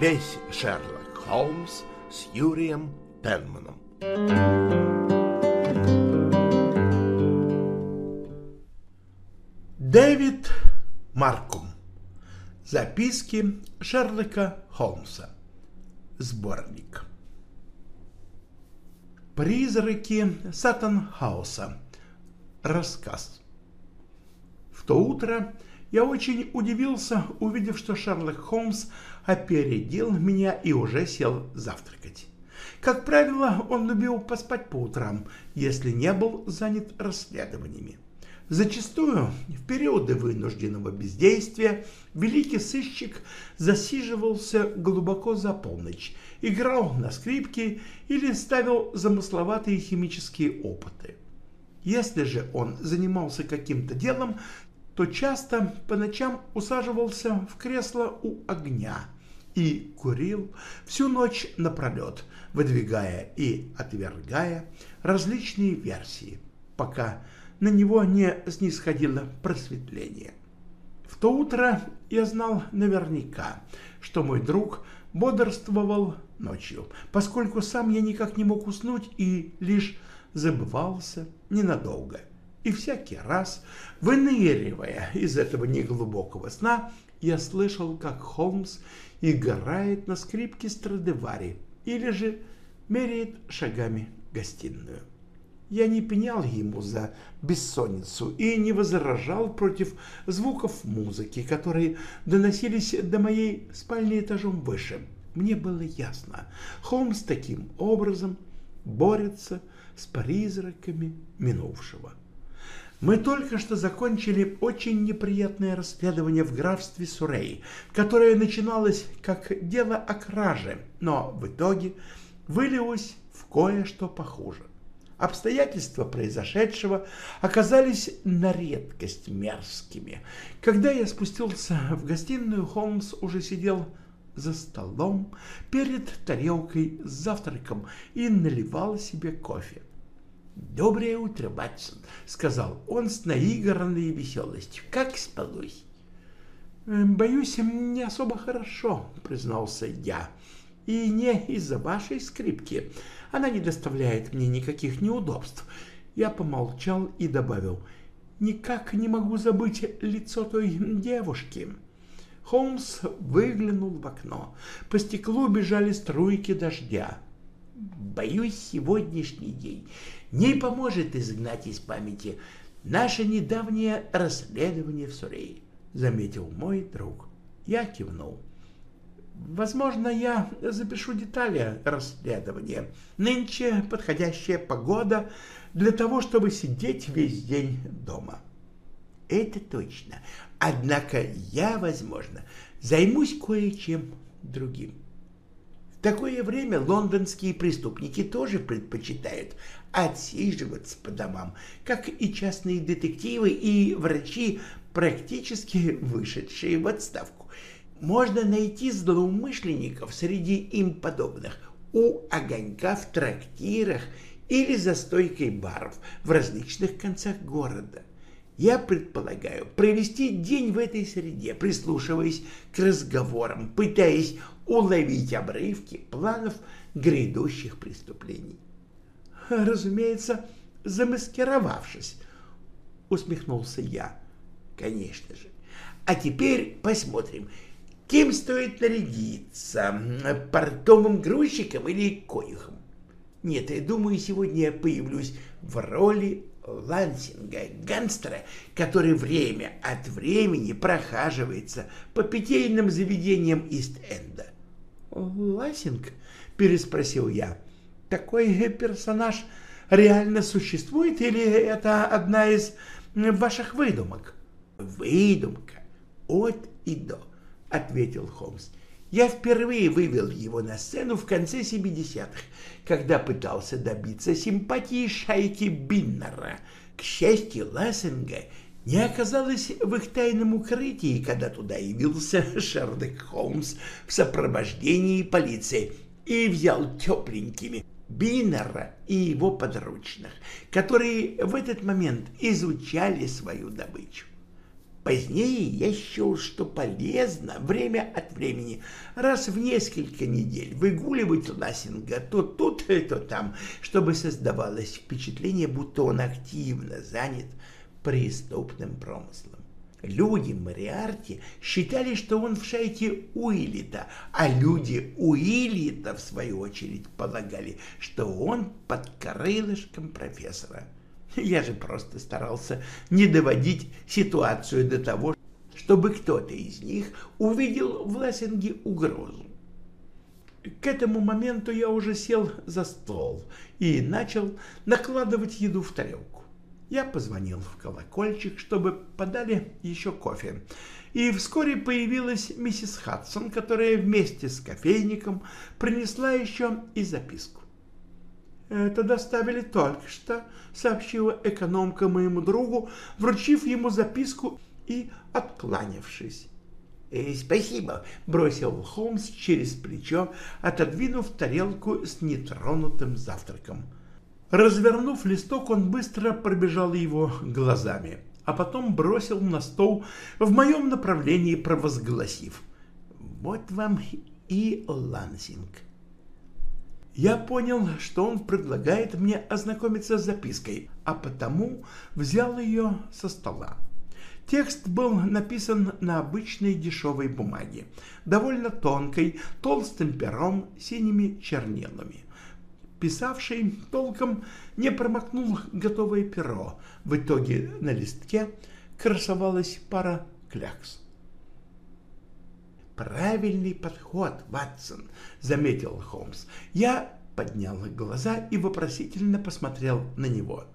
весь Шерлок Холмс с Юрием Пенманом. Дэвид Маркум. Записки Шерлока Холмса. Сборник. Призраки Саттенхауса. Рассказ. В то утро я очень удивился, увидев, что Шерлок Холмс опередил меня и уже сел завтракать. Как правило, он любил поспать по утрам, если не был занят расследованиями. Зачастую в периоды вынужденного бездействия великий сыщик засиживался глубоко за полночь, играл на скрипке или ставил замысловатые химические опыты. Если же он занимался каким-то делом, то часто по ночам усаживался в кресло у огня и курил всю ночь напролет, выдвигая и отвергая различные версии, пока на него не снисходило просветление. В то утро я знал наверняка, что мой друг бодрствовал ночью, поскольку сам я никак не мог уснуть и лишь забывался ненадолго. И всякий раз, выныривая из этого неглубокого сна, я слышал, как Холмс играет на скрипке Страдевари или же меряет шагами гостиную. Я не пенял ему за бессонницу и не возражал против звуков музыки, которые доносились до моей спальни этажом выше. Мне было ясно, Холмс таким образом борется с призраками минувшего. Мы только что закончили очень неприятное расследование в графстве Сурей, которое начиналось как дело о краже, но в итоге вылилось в кое-что похуже. Обстоятельства произошедшего оказались на редкость мерзкими. Когда я спустился в гостиную, Холмс уже сидел за столом перед тарелкой с завтраком и наливал себе кофе. «Доброе утро, Батсон», — сказал он с наигранной веселостью. «Как спалось?» «Боюсь, не особо хорошо», — признался я. «И не из-за вашей скрипки. Она не доставляет мне никаких неудобств. Я помолчал и добавил, никак не могу забыть лицо той девушки. Холмс выглянул в окно. По стеклу бежали струйки дождя. Боюсь, сегодняшний день не поможет изгнать из памяти наше недавнее расследование в Сурее, заметил мой друг. Я кивнул. Возможно, я запишу детали расследования. Нынче подходящая погода для того, чтобы сидеть весь день дома. Это точно. Однако я, возможно, займусь кое-чем другим. Такое время лондонские преступники тоже предпочитают отсиживаться по домам, как и частные детективы и врачи, практически вышедшие в отставку можно найти злоумышленников среди им подобных у огонька в трактирах или за стойкой баров в различных концах города. Я предполагаю провести день в этой среде, прислушиваясь к разговорам, пытаясь уловить обрывки планов грядущих преступлений. Разумеется, замаскировавшись, усмехнулся я. Конечно же. А теперь посмотрим, Кем стоит нарядиться? Портовым грузчиком или конюхом? Нет, я думаю, сегодня я появлюсь в роли Лансинга, гангстера, который время от времени прохаживается по питейным заведениям Ист-Энда. «Лансинг?» — переспросил я. «Такой персонаж реально существует или это одна из ваших выдумок?» «Выдумка от и до. — ответил Холмс. «Я впервые вывел его на сцену в конце 70-х, когда пытался добиться симпатии шайки Биннера. К счастью, Лассенга не оказалось в их тайном укрытии, когда туда явился Шерлок Холмс в сопровождении полиции и взял тепленькими Биннера и его подручных, которые в этот момент изучали свою добычу. Позднее я счел, что полезно время от времени, раз в несколько недель, выгуливать Лассинга то тут, то там, чтобы создавалось впечатление, будто он активно занят преступным промыслом. Люди Мариарти считали, что он в шайке Уиллита, а люди Уиллита, в свою очередь, полагали, что он под крылышком профессора. Я же просто старался не доводить ситуацию до того, чтобы кто-то из них увидел в Лессинге угрозу. К этому моменту я уже сел за стол и начал накладывать еду в тарелку. Я позвонил в колокольчик, чтобы подали еще кофе. И вскоре появилась миссис Хадсон, которая вместе с кофейником принесла еще и записку. «Это доставили только что», — сообщила экономка моему другу, вручив ему записку и откланявшись. «Э, «Спасибо», — бросил Холмс через плечо, отодвинув тарелку с нетронутым завтраком. Развернув листок, он быстро пробежал его глазами, а потом бросил на стол в моем направлении, провозгласив. «Вот вам и Лансинг». Я понял, что он предлагает мне ознакомиться с запиской, а потому взял ее со стола. Текст был написан на обычной дешевой бумаге, довольно тонкой, толстым пером, синими чернилами писавший толком не промокнул готовое перо. В итоге на листке красовалась пара клякс. «Правильный подход, Ватсон», — заметил Холмс. Я поднял глаза и вопросительно посмотрел на него.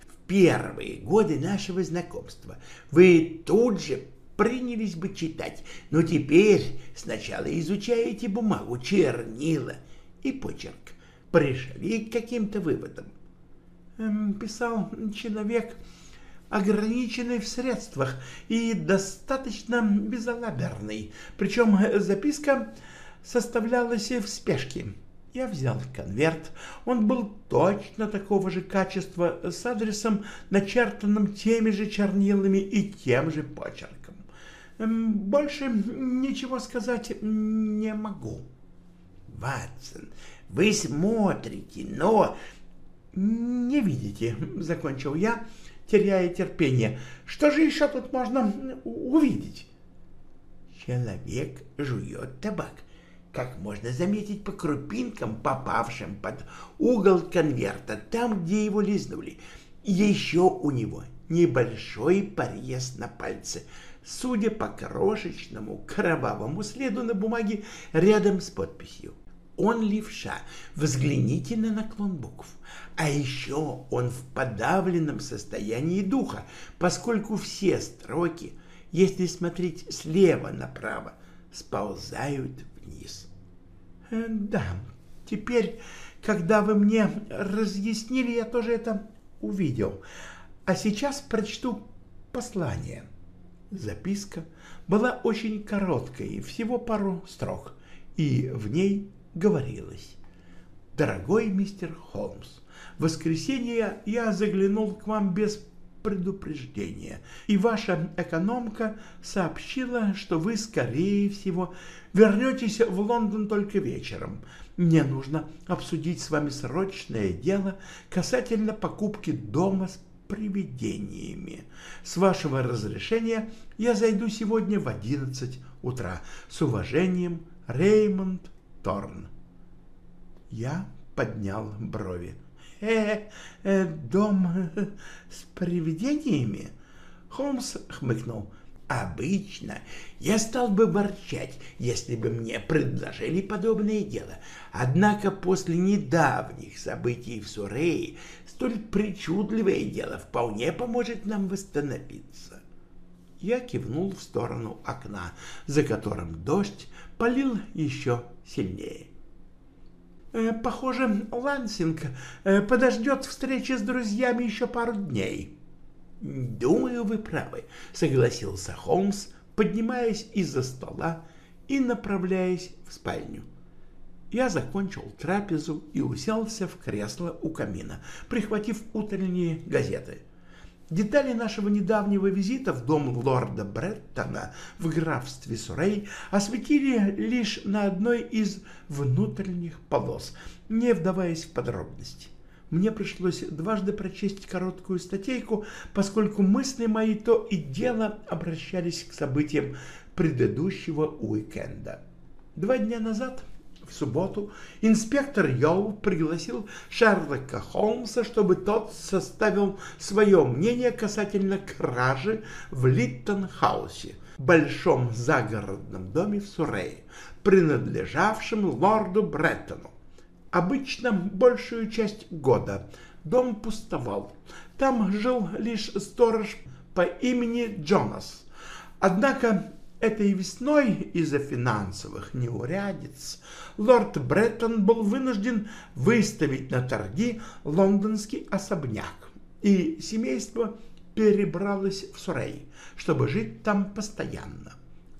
«В первые годы нашего знакомства вы тут же принялись бы читать, но теперь сначала изучаете бумагу, чернила и почерк пришли к каким-то выводам. Эм, писал человек, ограниченный в средствах и достаточно безалаберный. Причем записка составлялась в спешке. Я взял конверт. Он был точно такого же качества, с адресом, начертанным теми же чернилами и тем же почерком. Эм, больше ничего сказать не могу. Ватсон, вы смотрите, но не видите, закончил я, теряя терпение. Что же еще тут можно увидеть? Человек жует табак, как можно заметить по крупинкам, попавшим под угол конверта, там, где его лизнули. Еще у него небольшой порез на пальце, судя по крошечному кровавому следу на бумаге рядом с подписью он левша, взгляните на наклон букв. А еще он в подавленном состоянии духа, поскольку все строки, если смотреть слева направо, сползают вниз. Э, да, теперь, когда вы мне разъяснили, я тоже это увидел. А сейчас прочту послание. Записка была очень короткой, всего пару строк, и в ней говорилось. «Дорогой мистер Холмс, в воскресенье я заглянул к вам без предупреждения, и ваша экономка сообщила, что вы, скорее всего, вернетесь в Лондон только вечером. Мне нужно обсудить с вами срочное дело касательно покупки дома с привидениями. С вашего разрешения я зайду сегодня в одиннадцать утра. С уважением, Реймонд Торн. Я поднял брови. «Э, э дом с привидениями?» Холмс хмыкнул. Обычно я стал бы ворчать, если бы мне предложили подобное дело. Однако после недавних событий в Сурее столь причудливое дело вполне поможет нам восстановиться. Я кивнул в сторону окна, за которым дождь полил еще сильнее. Э, «Похоже, Лансинг э, подождет встречи с друзьями еще пару дней». «Думаю, вы правы», — согласился Холмс, поднимаясь из-за стола и направляясь в спальню. Я закончил трапезу и уселся в кресло у камина, прихватив утренние газеты. Детали нашего недавнего визита в дом лорда Бреттона в графстве Сурей осветили лишь на одной из внутренних полос, не вдаваясь в подробности. Мне пришлось дважды прочесть короткую статейку, поскольку мысли мои то и дело обращались к событиям предыдущего уикенда. Два дня назад в субботу инспектор Йоу пригласил Шерлока Холмса, чтобы тот составил свое мнение касательно кражи в Литтон-хаусе, большом загородном доме в Суррее, принадлежавшем лорду Бреттону. Обычно большую часть года дом пустовал. Там жил лишь сторож по имени Джонас. Однако Этой весной из-за финансовых неурядиц лорд Бреттон был вынужден выставить на торги лондонский особняк, и семейство перебралось в Сурей, чтобы жить там постоянно.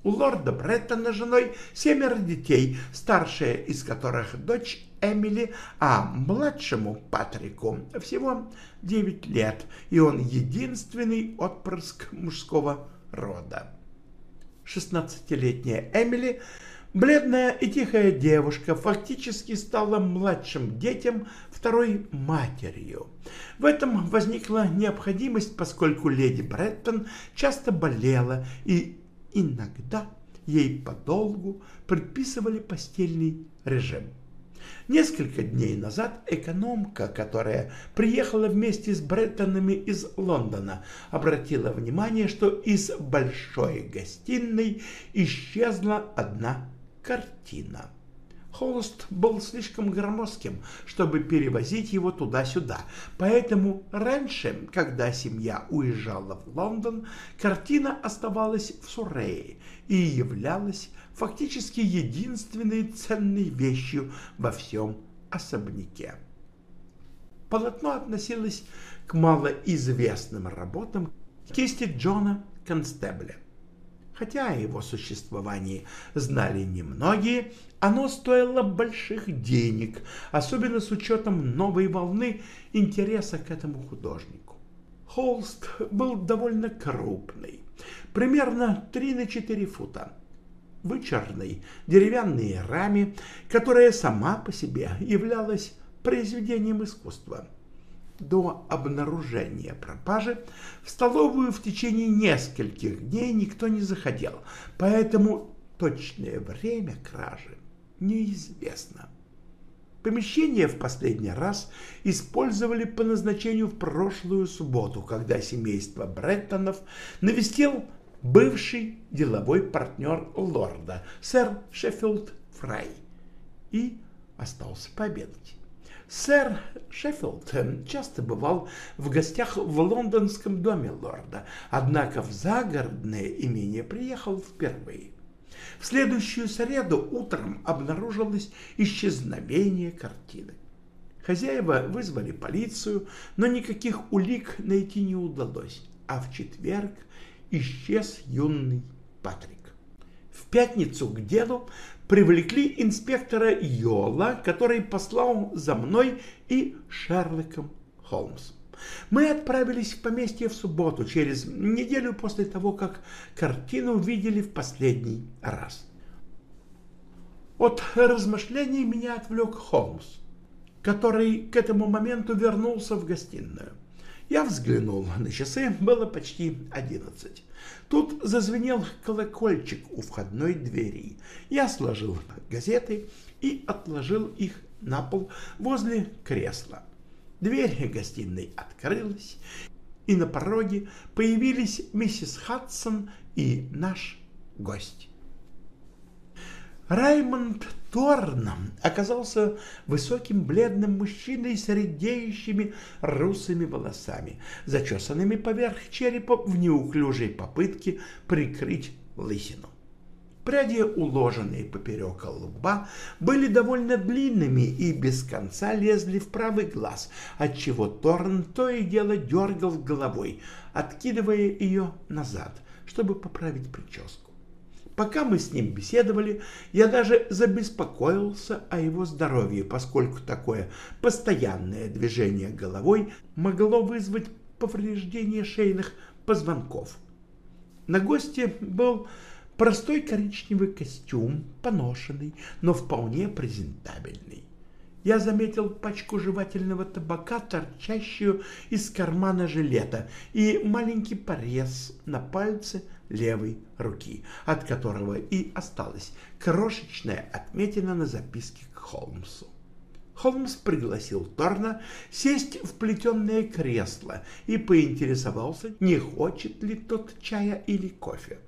У лорда Бреттона женой семеро детей, старшая из которых дочь Эмили, а младшему Патрику всего девять лет, и он единственный отпрыск мужского рода. 16-летняя Эмили, бледная и тихая девушка, фактически стала младшим детям второй матерью. В этом возникла необходимость, поскольку леди Бреттон часто болела и иногда ей подолгу предписывали постельный режим. Несколько дней назад экономка, которая приехала вместе с Бреттонами из Лондона, обратила внимание, что из большой гостиной исчезла одна картина. Холст был слишком громоздким, чтобы перевозить его туда-сюда, поэтому раньше, когда семья уезжала в Лондон, картина оставалась в Сурее и являлась фактически единственной ценной вещью во всем особняке. Полотно относилось к малоизвестным работам кисти Джона Констебля. Хотя о его существовании знали немногие, оно стоило больших денег, особенно с учетом новой волны интереса к этому художнику. Холст был довольно крупный, примерно 3 на 4 фута, вычерной деревянной раме, которая сама по себе являлась произведением искусства. До обнаружения пропажи в столовую в течение нескольких дней никто не заходил, поэтому точное время кражи неизвестно. Помещение в последний раз использовали по назначению в прошлую субботу, когда семейство Бреттонов навестил бывший деловой партнер лорда, сэр Шеффилд Фрай, и остался пообедать. Сэр Шеффилд часто бывал в гостях в лондонском доме лорда, однако в загородное имение приехал впервые. В следующую среду утром обнаружилось исчезновение картины. Хозяева вызвали полицию, но никаких улик найти не удалось, а в четверг исчез юный Патрик. В пятницу к делу привлекли инспектора Йола, который послал за мной и Шерлоком Холмсом. Мы отправились в поместье в субботу, через неделю после того, как картину видели в последний раз. От размышлений меня отвлек Холмс, который к этому моменту вернулся в гостиную. Я взглянул на часы, было почти одиннадцать. Тут зазвенел колокольчик у входной двери. Я сложил газеты и отложил их на пол возле кресла. Дверь гостиной открылась, и на пороге появились миссис Хадсон и наш гость. Раймонд Торном оказался высоким бледным мужчиной с редеющими русыми волосами, зачесанными поверх черепа в неуклюжей попытке прикрыть лысину. Пряди, уложенные поперек лба, были довольно длинными и без конца лезли в правый глаз, отчего Торн то и дело дергал головой, откидывая ее назад, чтобы поправить прическу. Пока мы с ним беседовали, я даже забеспокоился о его здоровье, поскольку такое постоянное движение головой могло вызвать повреждения шейных позвонков. На госте был простой коричневый костюм, поношенный, но вполне презентабельный. Я заметил пачку жевательного табака, торчащую из кармана жилета, и маленький порез на пальце левой руки, от которого и осталась крошечная отметина на записке к Холмсу. Холмс пригласил Торна сесть в плетеное кресло и поинтересовался, не хочет ли тот чая или кофе.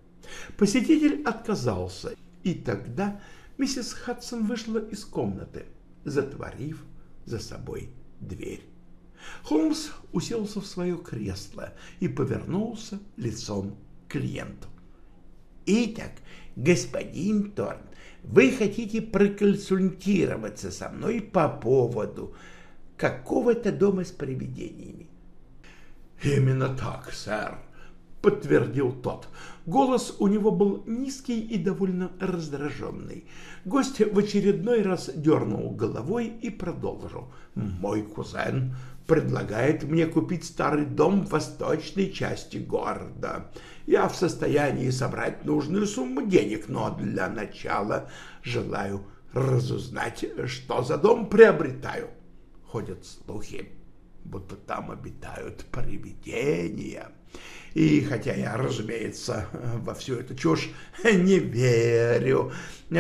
Посетитель отказался, и тогда миссис Хадсон вышла из комнаты, затворив за собой дверь. Холмс уселся в свое кресло и повернулся лицом клиенту. «Итак, господин Торн, вы хотите проконсультироваться со мной по поводу какого-то дома с привидениями. Именно так, сэр, подтвердил тот. Голос у него был низкий и довольно раздраженный. Гость в очередной раз дернул головой и продолжил. Мой кузен предлагает мне купить старый дом в восточной части города. Я в состоянии собрать нужную сумму денег, но для начала желаю разузнать, что за дом приобретаю. Ходят слухи, будто там обитают привидения. И хотя я, разумеется, во всю эту чушь не верю,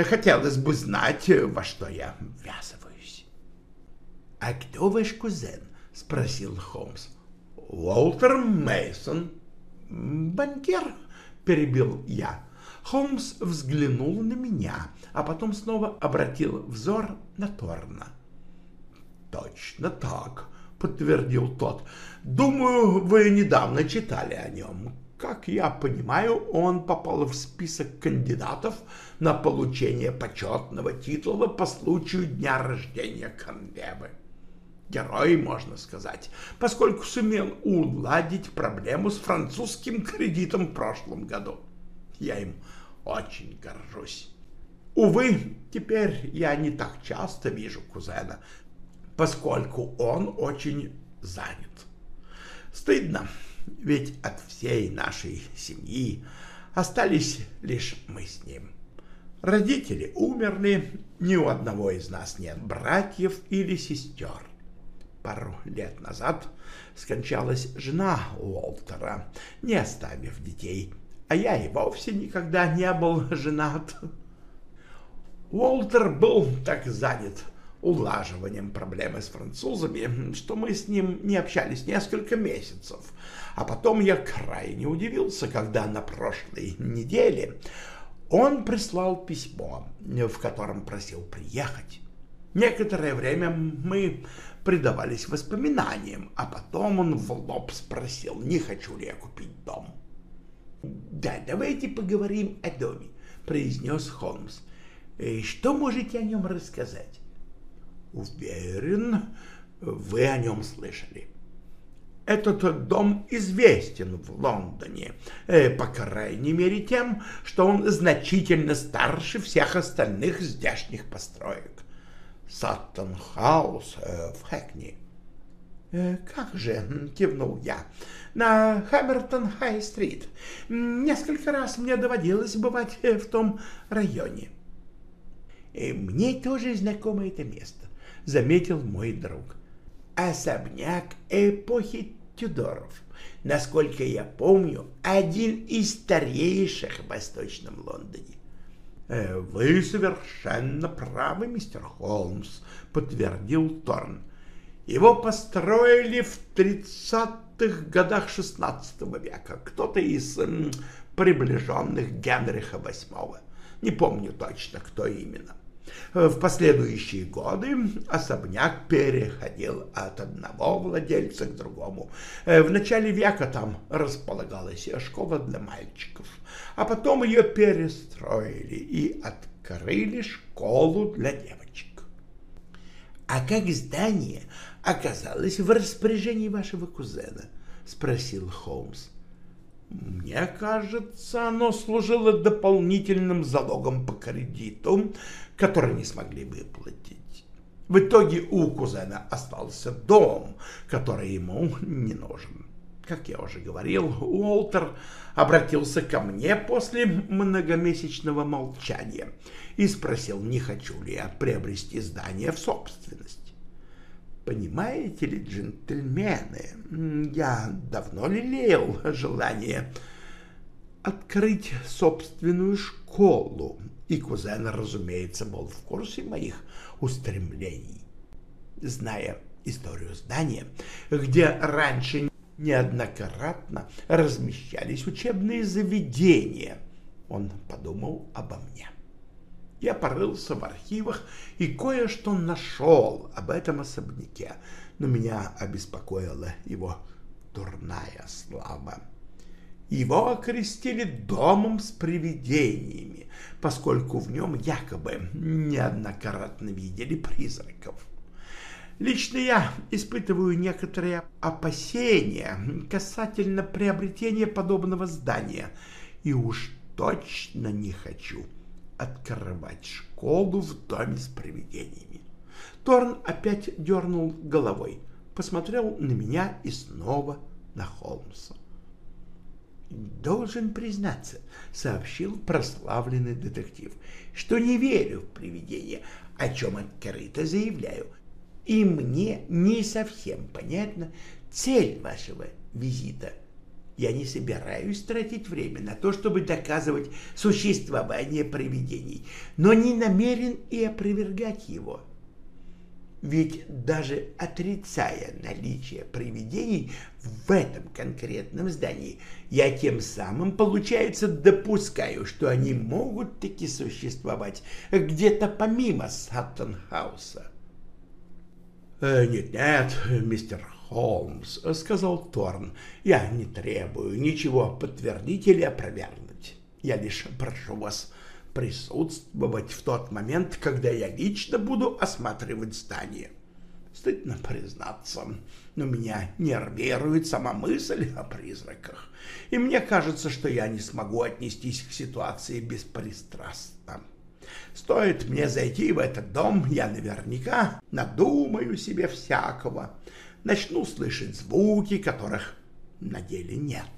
хотелось бы знать, во что я ввязываюсь. — А кто ваш кузен? — спросил Холмс. — Уолтер Мейсон. «Банкир?» — перебил я. Холмс взглянул на меня, а потом снова обратил взор на Торна. «Точно так», — подтвердил тот. «Думаю, вы недавно читали о нем. Как я понимаю, он попал в список кандидатов на получение почетного титула по случаю дня рождения Конвебы герой, можно сказать, поскольку сумел уладить проблему с французским кредитом в прошлом году. Я им очень горжусь. Увы, теперь я не так часто вижу кузена, поскольку он очень занят. Стыдно, ведь от всей нашей семьи остались лишь мы с ним. Родители умерли, ни у одного из нас нет братьев или сестер пару лет назад скончалась жена Уолтера, не оставив детей, а я и вовсе никогда не был женат. Уолтер был так занят улаживанием проблемы с французами, что мы с ним не общались несколько месяцев. А потом я крайне удивился, когда на прошлой неделе он прислал письмо, в котором просил приехать. Некоторое время мы предавались воспоминаниям, а потом он в лоб спросил, не хочу ли я купить дом. «Да, давайте поговорим о доме», — произнес Холмс. «Э, «Что можете о нем рассказать?» «Уверен, вы о нем слышали. Этот дом известен в Лондоне, э, по крайней мере тем, что он значительно старше всех остальных здешних построек. Саттон-хаус э, в Хэкни. Э, «Как же!» — кивнул я. «На Хаммертон-Хай-стрит. Несколько раз мне доводилось бывать э, в том районе». «Мне тоже знакомо это место», — заметил мой друг. «Особняк эпохи Тюдоров. Насколько я помню, один из старейших в Восточном Лондоне. Э, «Вы совершенно правы, мистер Холмс», — подтвердил Торн. «Его построили в тридцатых годах XVI века. Кто-то из м, приближенных Генриха VIII. Не помню точно, кто именно. В последующие годы особняк переходил от одного владельца к другому. В начале века там располагалась школа для мальчиков, а потом ее перестроили и открыли школу для девочек. — А как здание оказалось в распоряжении вашего кузена? — спросил Холмс. Мне кажется, оно служило дополнительным залогом по кредиту, который не смогли выплатить. В итоге у кузена остался дом, который ему не нужен. Как я уже говорил, Уолтер обратился ко мне после многомесячного молчания и спросил, не хочу ли я приобрести здание в собственность. Понимаете ли, джентльмены, я давно лелеял желание открыть собственную школу, и кузен, разумеется, был в курсе моих устремлений. Зная историю здания, где раньше неоднократно размещались учебные заведения, он подумал обо мне. Я порылся в архивах и кое-что нашел об этом особняке, но меня обеспокоила его дурная слава. Его окрестили домом с привидениями, поскольку в нем якобы неоднократно видели призраков. Лично я испытываю некоторые опасения касательно приобретения подобного здания и уж точно не хочу открывать школу в доме с привидениями. Торн опять дернул головой, посмотрел на меня и снова на Холмса. «Должен признаться», — сообщил прославленный детектив, — «что не верю в привидения, о чем открыто заявляю. И мне не совсем понятна цель вашего визита. Я не собираюсь тратить время на то, чтобы доказывать существование привидений, но не намерен и опровергать его. Ведь даже отрицая наличие привидений в этом конкретном здании, я тем самым, получается, допускаю, что они могут таки существовать где-то помимо Саттон-хауса. Э, «Нет-нет, мистер Холмс», — сказал Торн, — «я не требую ничего подтвердить или опровергнуть. Я лишь прошу вас присутствовать в тот момент, когда я лично буду осматривать здание. Стыдно признаться, но меня нервирует сама мысль о призраках, и мне кажется, что я не смогу отнестись к ситуации беспристрастно. Стоит мне зайти в этот дом, я наверняка надумаю себе всякого, начну слышать звуки, которых на деле нет,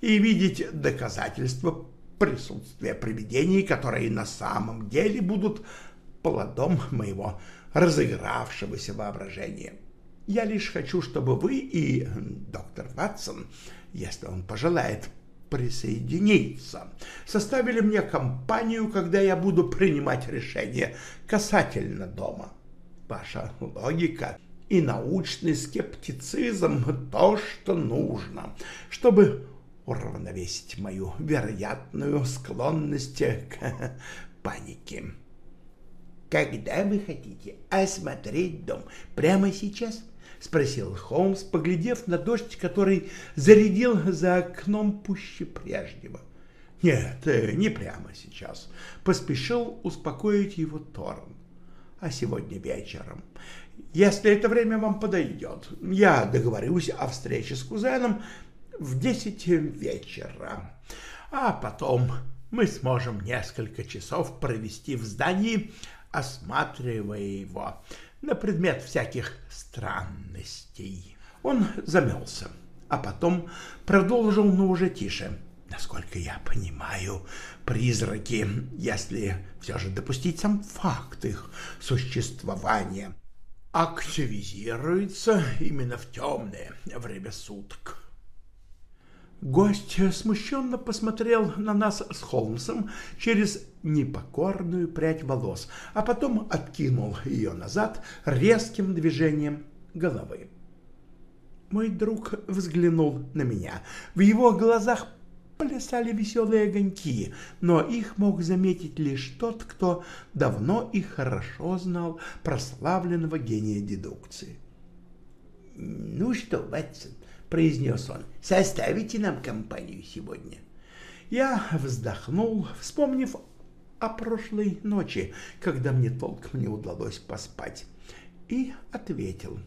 и видеть доказательства присутствия привидений, которые на самом деле будут плодом моего разыгравшегося воображения. Я лишь хочу, чтобы вы и доктор Ватсон, если он пожелает присоединиться, составили мне компанию, когда я буду принимать решение касательно дома. Ваша логика и научный скептицизм — то, что нужно, чтобы уравновесить мою вероятную склонность к панике. «Когда вы хотите осмотреть дом? Прямо сейчас?» — спросил Холмс, поглядев на дождь, который зарядил за окном пуще прежнего. «Нет, э, не прямо сейчас», — поспешил успокоить его Торн. «А сегодня вечером. Если это время вам подойдет, я договорюсь о встрече с кузеном в десять вечера. А потом мы сможем несколько часов провести в здании, осматривая его на предмет всяких странностей. Он замялся, а потом продолжил, но уже тише. Насколько я понимаю, призраки, если все же допустить сам факт их существования, активизируются именно в темное время суток. Гость смущенно посмотрел на нас с Холмсом через непокорную прядь волос, а потом откинул ее назад резким движением головы. Мой друг взглянул на меня. В его глазах плясали веселые огоньки, но их мог заметить лишь тот, кто давно и хорошо знал прославленного гения дедукции. «Ну что, Ватсон, — произнес он, — составите нам компанию сегодня. Я вздохнул, вспомнив о прошлой ночи, когда мне толком не удалось поспать, и ответил.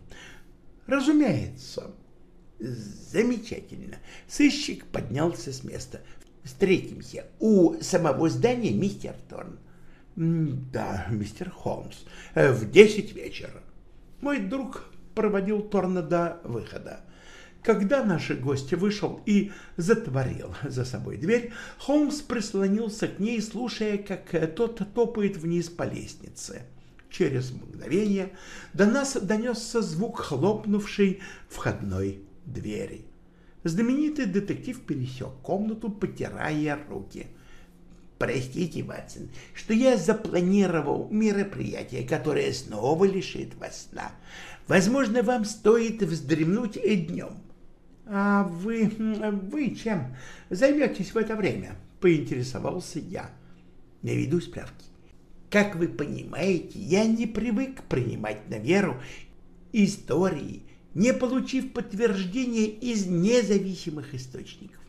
«Разумеется». «Замечательно». Сыщик поднялся с места. «Встретимся у самого здания, мистер Торн». «Да, мистер Холмс, в десять вечера». Мой друг проводил Торна до выхода. Когда наш гость вышел и затворил за собой дверь, Холмс прислонился к ней, слушая, как тот топает вниз по лестнице. Через мгновение до нас донесся звук хлопнувшей входной двери. Знаменитый детектив пересек комнату, потирая руки. «Простите, Ватсон, что я запланировал мероприятие, которое снова лишит вас сна. Возможно, вам стоит вздремнуть и днем». «А вы... вы чем займетесь в это время?» — поинтересовался я. «Не веду справки. Как вы понимаете, я не привык принимать на веру истории, не получив подтверждения из независимых источников.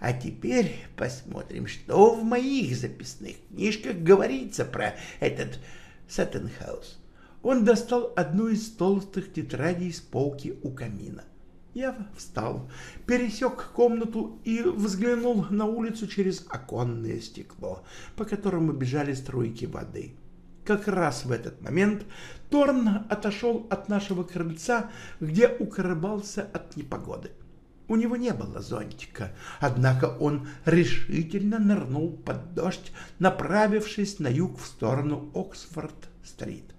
А теперь посмотрим, что в моих записных книжках говорится про этот Саттенхаус. Он достал одну из толстых тетрадей с полки у камина. Я встал, пересек комнату и взглянул на улицу через оконное стекло, по которому бежали струйки воды. Как раз в этот момент Торн отошел от нашего крыльца, где укрывался от непогоды. У него не было зонтика, однако он решительно нырнул под дождь, направившись на юг в сторону Оксфорд-стрит.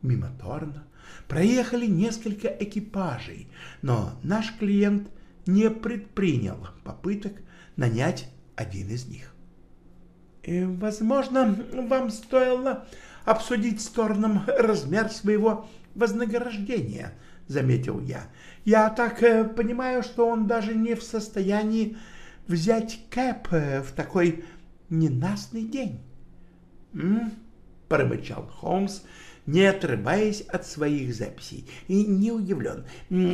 Мимо Торна проехали несколько экипажей, но наш клиент не предпринял попыток нанять один из них. И, возможно, вам стоило обсудить с Торном размер своего вознаграждения, заметил я. Я так э, понимаю, что он даже не в состоянии взять кэп э, в такой ненастный день. Промычал Холмс, не отрываясь от своих записей, и не удивлен.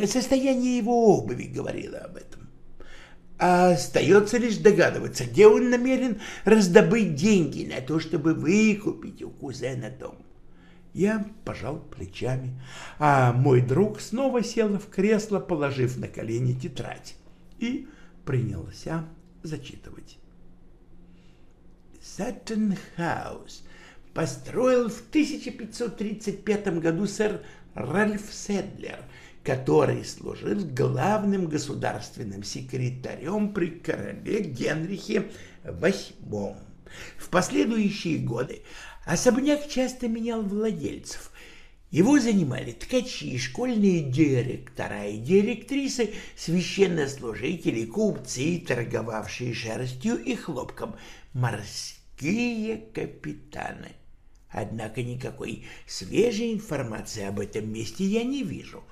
Состояние его обуви говорило об этом. Остается лишь догадываться, где он намерен раздобыть деньги на то, чтобы выкупить у кузена дом. Я пожал плечами, а мой друг снова сел в кресло, положив на колени тетрадь, и принялся зачитывать. Саттенхаус построил в 1535 году сэр Ральф Седлер, который служил главным государственным секретарем при короле Генрихе VIII. В последующие годы особняк часто менял владельцев. Его занимали ткачи, школьные директора и директрисы, священнослужители, купцы, торговавшие шерстью и хлопком, морские капитаны. Однако никакой свежей информации об этом месте я не вижу.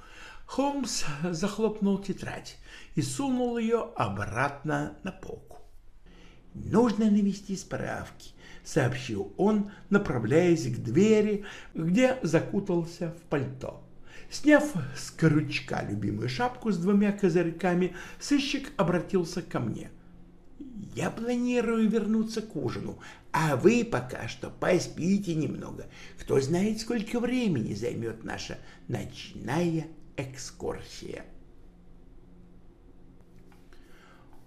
Холмс захлопнул тетрадь и сунул ее обратно на полку. «Нужно навести справки», — сообщил он, направляясь к двери, где закутался в пальто. Сняв с крючка любимую шапку с двумя козырьками, сыщик обратился ко мне. «Я планирую вернуться к ужину, а вы пока что поспите немного. Кто знает, сколько времени займет наша ночная экскурсия.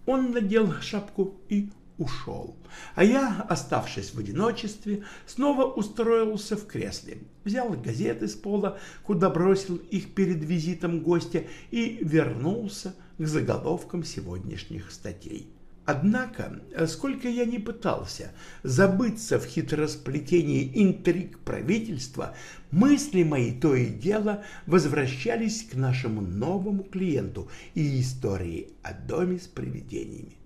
Он надел шапку и ушел, а я, оставшись в одиночестве, снова устроился в кресле, взял газеты с пола, куда бросил их перед визитом гостя и вернулся к заголовкам сегодняшних статей. Однако, сколько я не пытался забыться в хитросплетении интриг правительства, мысли мои то и дело возвращались к нашему новому клиенту и истории о доме с привидениями.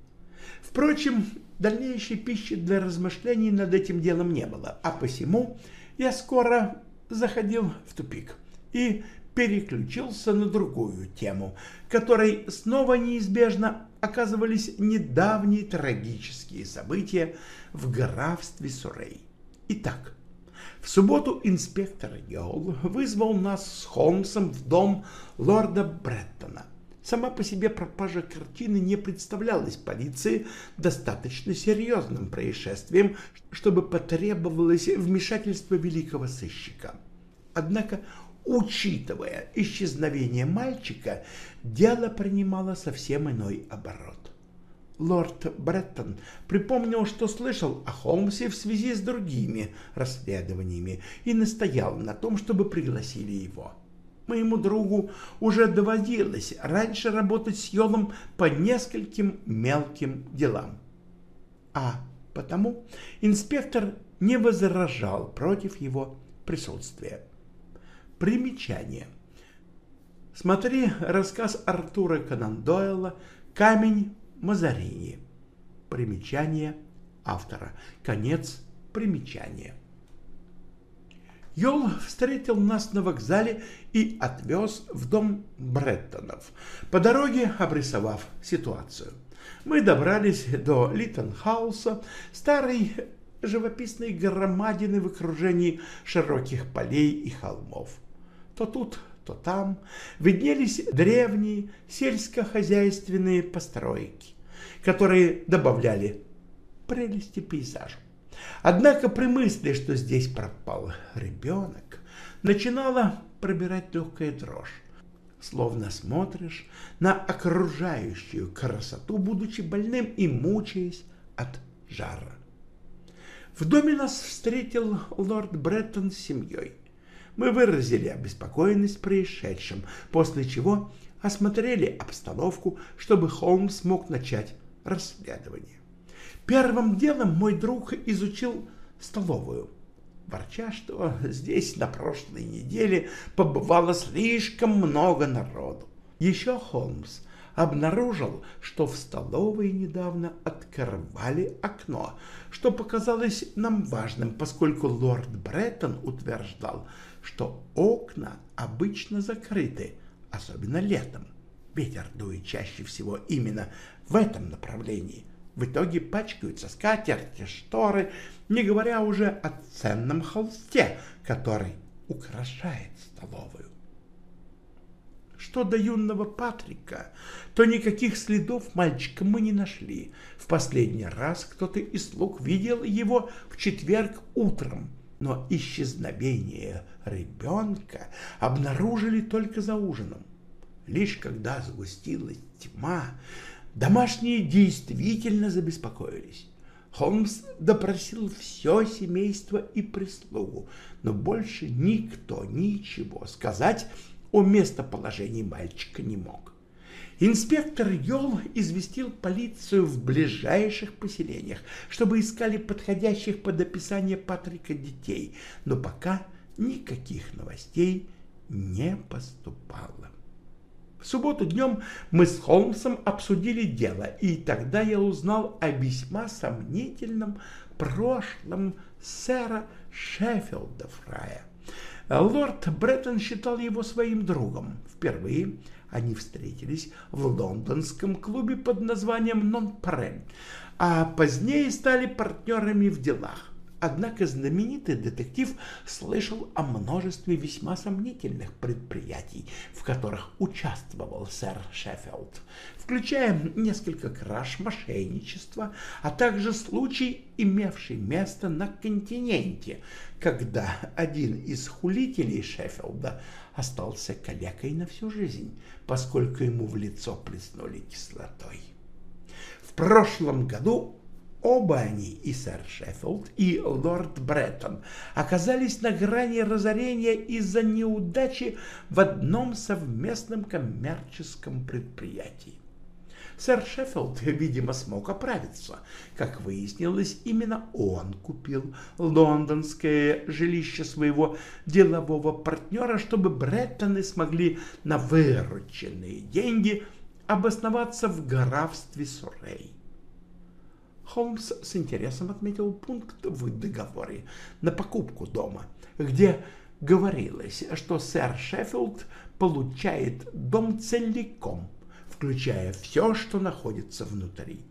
Впрочем, дальнейшей пищи для размышлений над этим делом не было, а посему я скоро заходил в тупик и переключился на другую тему, которой снова неизбежно оказывались недавние трагические события в графстве Сурей. Итак, в субботу инспектор Йолл вызвал нас с Холмсом в дом лорда Бреттона. Сама по себе пропажа картины не представлялась полиции достаточно серьезным происшествием, чтобы потребовалось вмешательство великого сыщика. Однако Учитывая исчезновение мальчика, дело принимало совсем иной оборот. Лорд Бреттон припомнил, что слышал о Холмсе в связи с другими расследованиями и настоял на том, чтобы пригласили его. моему другу уже доводилось раньше работать с Йолом по нескольким мелким делам. А потому инспектор не возражал против его присутствия. Примечание. Смотри рассказ Артура Конан Дойла «Камень Мазарини». Примечание автора. Конец примечания. Йол встретил нас на вокзале и отвез в дом Бреттонов, по дороге обрисовав ситуацию. Мы добрались до Литтенхауса, старой живописной громадины в окружении широких полей и холмов. То тут, то там виднелись древние сельскохозяйственные постройки, которые добавляли прелести пейзажу. Однако при мысли, что здесь пропал ребенок, начинала пробирать легкая дрожь, словно смотришь на окружающую красоту, будучи больным и мучаясь от жара. В доме нас встретил лорд Бреттон с семьей. Мы выразили обеспокоенность происшедшим, после чего осмотрели обстановку, чтобы Холмс мог начать расследование. Первым делом мой друг изучил столовую, ворча, что здесь на прошлой неделе побывало слишком много народу. Еще Холмс обнаружил, что в столовой недавно открывали окно, что показалось нам важным, поскольку лорд Бреттон утверждал, что окна обычно закрыты, особенно летом. Ветер дует чаще всего именно в этом направлении. В итоге пачкаются скатерти, шторы, не говоря уже о ценном холсте, который украшает столовую. Что до юного Патрика, то никаких следов мальчика мы не нашли. В последний раз кто-то из слуг видел его в четверг утром, но исчезновение ребенка обнаружили только за ужином. Лишь когда сгустилась тьма, домашние действительно забеспокоились. Холмс допросил все семейство и прислугу, но больше никто ничего сказать о местоположении мальчика не мог. Инспектор Йол известил полицию в ближайших поселениях, чтобы искали подходящих под описание Патрика детей, но пока никаких новостей не поступало. В субботу днем мы с Холмсом обсудили дело, и тогда я узнал о весьма сомнительном прошлом сэра Шеффилда Фрая. Лорд Бреттон считал его своим другом. Впервые они встретились в лондонском клубе под названием «Нон-Прен», а позднее стали партнерами в делах. Однако знаменитый детектив слышал о множестве весьма сомнительных предприятий, в которых участвовал сэр Шеффилд, включая несколько краж мошенничества, а также случай, имевший место на континенте, когда один из хулителей Шеффилда остался калекой на всю жизнь, поскольку ему в лицо плеснули кислотой. В прошлом году Оба они, и сэр Шеффилд, и лорд Бреттон, оказались на грани разорения из-за неудачи в одном совместном коммерческом предприятии. Сэр Шеффилд, видимо, смог оправиться. Как выяснилось, именно он купил лондонское жилище своего делового партнера, чтобы Бреттоны смогли на вырученные деньги обосноваться в графстве Суррей. Холмс с интересом отметил пункт в договоре на покупку дома, где говорилось, что сэр Шеффилд получает дом целиком, включая все, что находится внутри.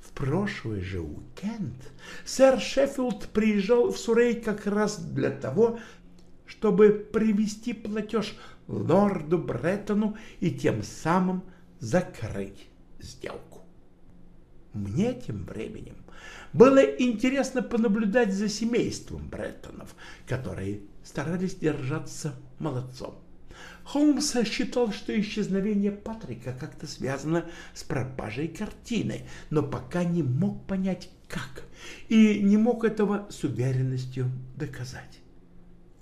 В прошлый же уикенд сэр Шеффилд приезжал в Сурей как раз для того, чтобы привести платеж лорду Бреттону и тем самым закрыть сделку. Мне тем временем было интересно понаблюдать за семейством Бреттонов, которые старались держаться молодцом. Холмс считал, что исчезновение Патрика как-то связано с пропажей картины, но пока не мог понять, как, и не мог этого с уверенностью доказать.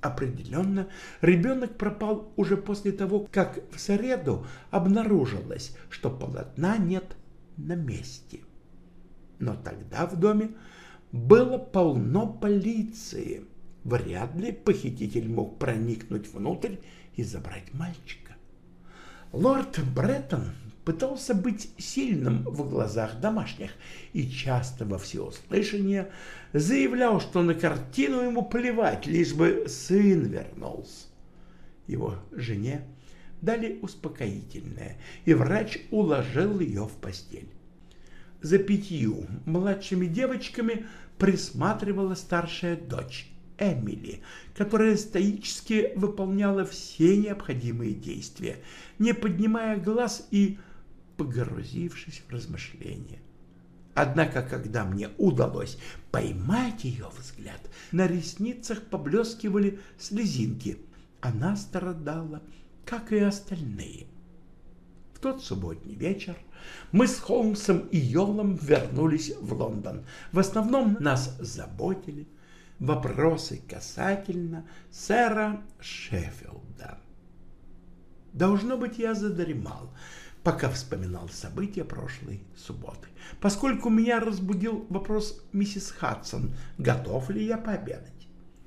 Определенно, ребенок пропал уже после того, как в среду обнаружилось, что полотна нет на месте. Но тогда в доме было полно полиции. Вряд ли похититель мог проникнуть внутрь и забрать мальчика. Лорд Бреттон пытался быть сильным в глазах домашних и часто во всеуслышание заявлял, что на картину ему плевать, лишь бы сын вернулся. Его жене дали успокоительное, и врач уложил ее в постель. За пятью младшими девочками присматривала старшая дочь Эмили, которая стоически выполняла все необходимые действия, не поднимая глаз и погрузившись в размышления. Однако, когда мне удалось поймать ее взгляд, на ресницах поблескивали слезинки. Она страдала, как и остальные. В тот субботний вечер мы с Холмсом и Йолом вернулись в Лондон. В основном нас заботили вопросы касательно сэра Шеффилда. Должно быть, я задремал, пока вспоминал события прошлой субботы, поскольку меня разбудил вопрос миссис Хадсон, готов ли я пообедать.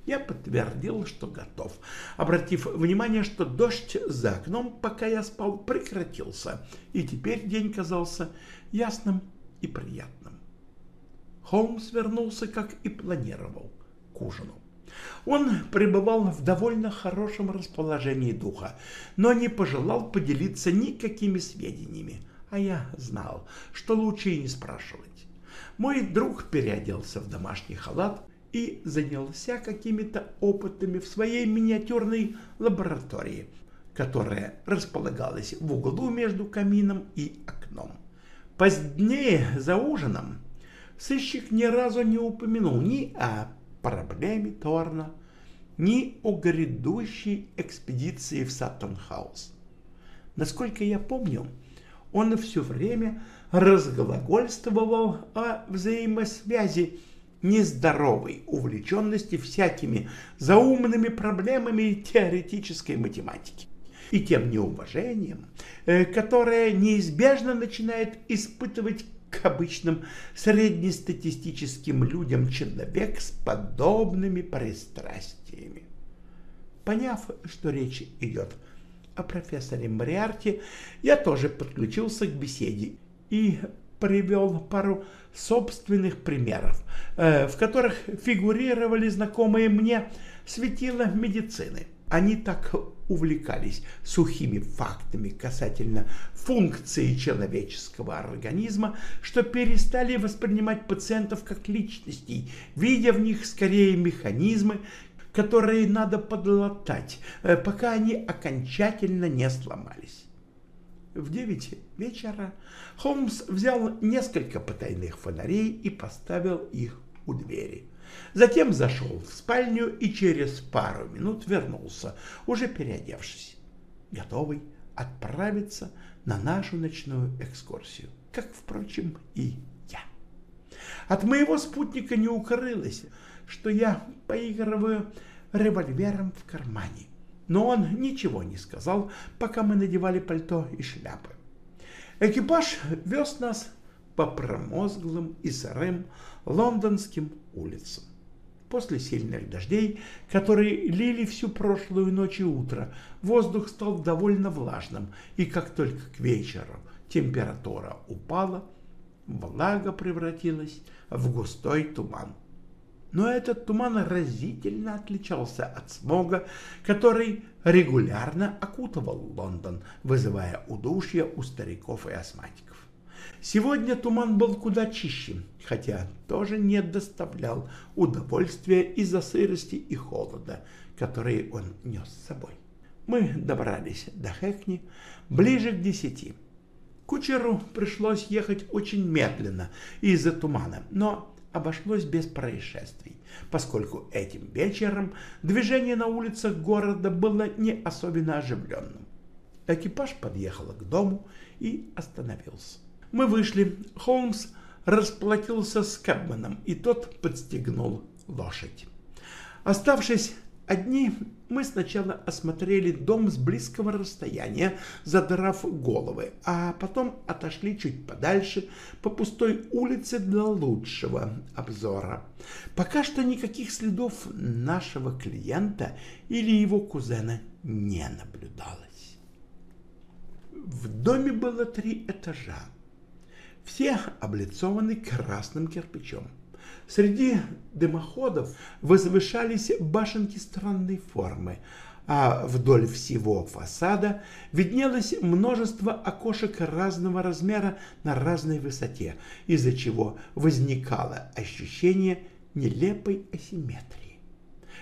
Я подтвердил, что готов, обратив внимание, что дождь за окном, пока я спал, прекратился, и теперь день казался ясным и приятным. Холмс вернулся, как и планировал, к ужину. Он пребывал в довольно хорошем расположении духа, но не пожелал поделиться никакими сведениями, а я знал, что лучше и не спрашивать. Мой друг переоделся в домашний халат и занялся какими-то опытами в своей миниатюрной лаборатории, которая располагалась в углу между камином и окном. Позднее, за ужином, сыщик ни разу не упомянул ни о проблеме Торна, ни о грядущей экспедиции в Саттон-хаус. Насколько я помню, он все время разглагольствовал о взаимосвязи нездоровой увлеченности всякими заумными проблемами теоретической математики и тем неуважением, э, которое неизбежно начинает испытывать к обычным среднестатистическим людям человек с подобными пристрастиями. Поняв, что речь идет о профессоре Мариарте, я тоже подключился к беседе и привел пару собственных примеров, э, в которых фигурировали знакомые мне светила медицины. Они так увлекались сухими фактами касательно функции человеческого организма, что перестали воспринимать пациентов как личностей, видя в них скорее механизмы, которые надо подлатать, э, пока они окончательно не сломались. В девять вечера Холмс взял несколько потайных фонарей и поставил их у двери. Затем зашел в спальню и через пару минут вернулся, уже переодевшись, готовый отправиться на нашу ночную экскурсию, как, впрочем, и я. От моего спутника не укрылось, что я поигрываю револьвером в кармане но он ничего не сказал, пока мы надевали пальто и шляпы. Экипаж вез нас по промозглым и сырым лондонским улицам. После сильных дождей, которые лили всю прошлую ночь и утро, воздух стал довольно влажным, и как только к вечеру температура упала, влага превратилась в густой туман но этот туман разительно отличался от смога, который регулярно окутывал Лондон, вызывая удушье у стариков и астматиков. Сегодня туман был куда чище, хотя тоже не доставлял удовольствия из-за сырости и холода, которые он нес с собой. Мы добрались до Хэкни ближе к десяти. Кучеру пришлось ехать очень медленно из-за тумана, но обошлось без происшествий, поскольку этим вечером движение на улицах города было не особенно оживленным. Экипаж подъехал к дому и остановился. Мы вышли. Холмс расплатился с Кэбманом, и тот подстегнул лошадь. Оставшись одни, мы сначала осмотрели дом с близкого расстояния, задрав головы, а потом отошли чуть подальше по пустой улице для лучшего обзора. Пока что никаких следов нашего клиента или его кузена не наблюдалось. В доме было три этажа. Все облицованы красным кирпичом. Среди дымоходов возвышались башенки странной формы, а вдоль всего фасада виднелось множество окошек разного размера на разной высоте, из-за чего возникало ощущение нелепой асимметрии.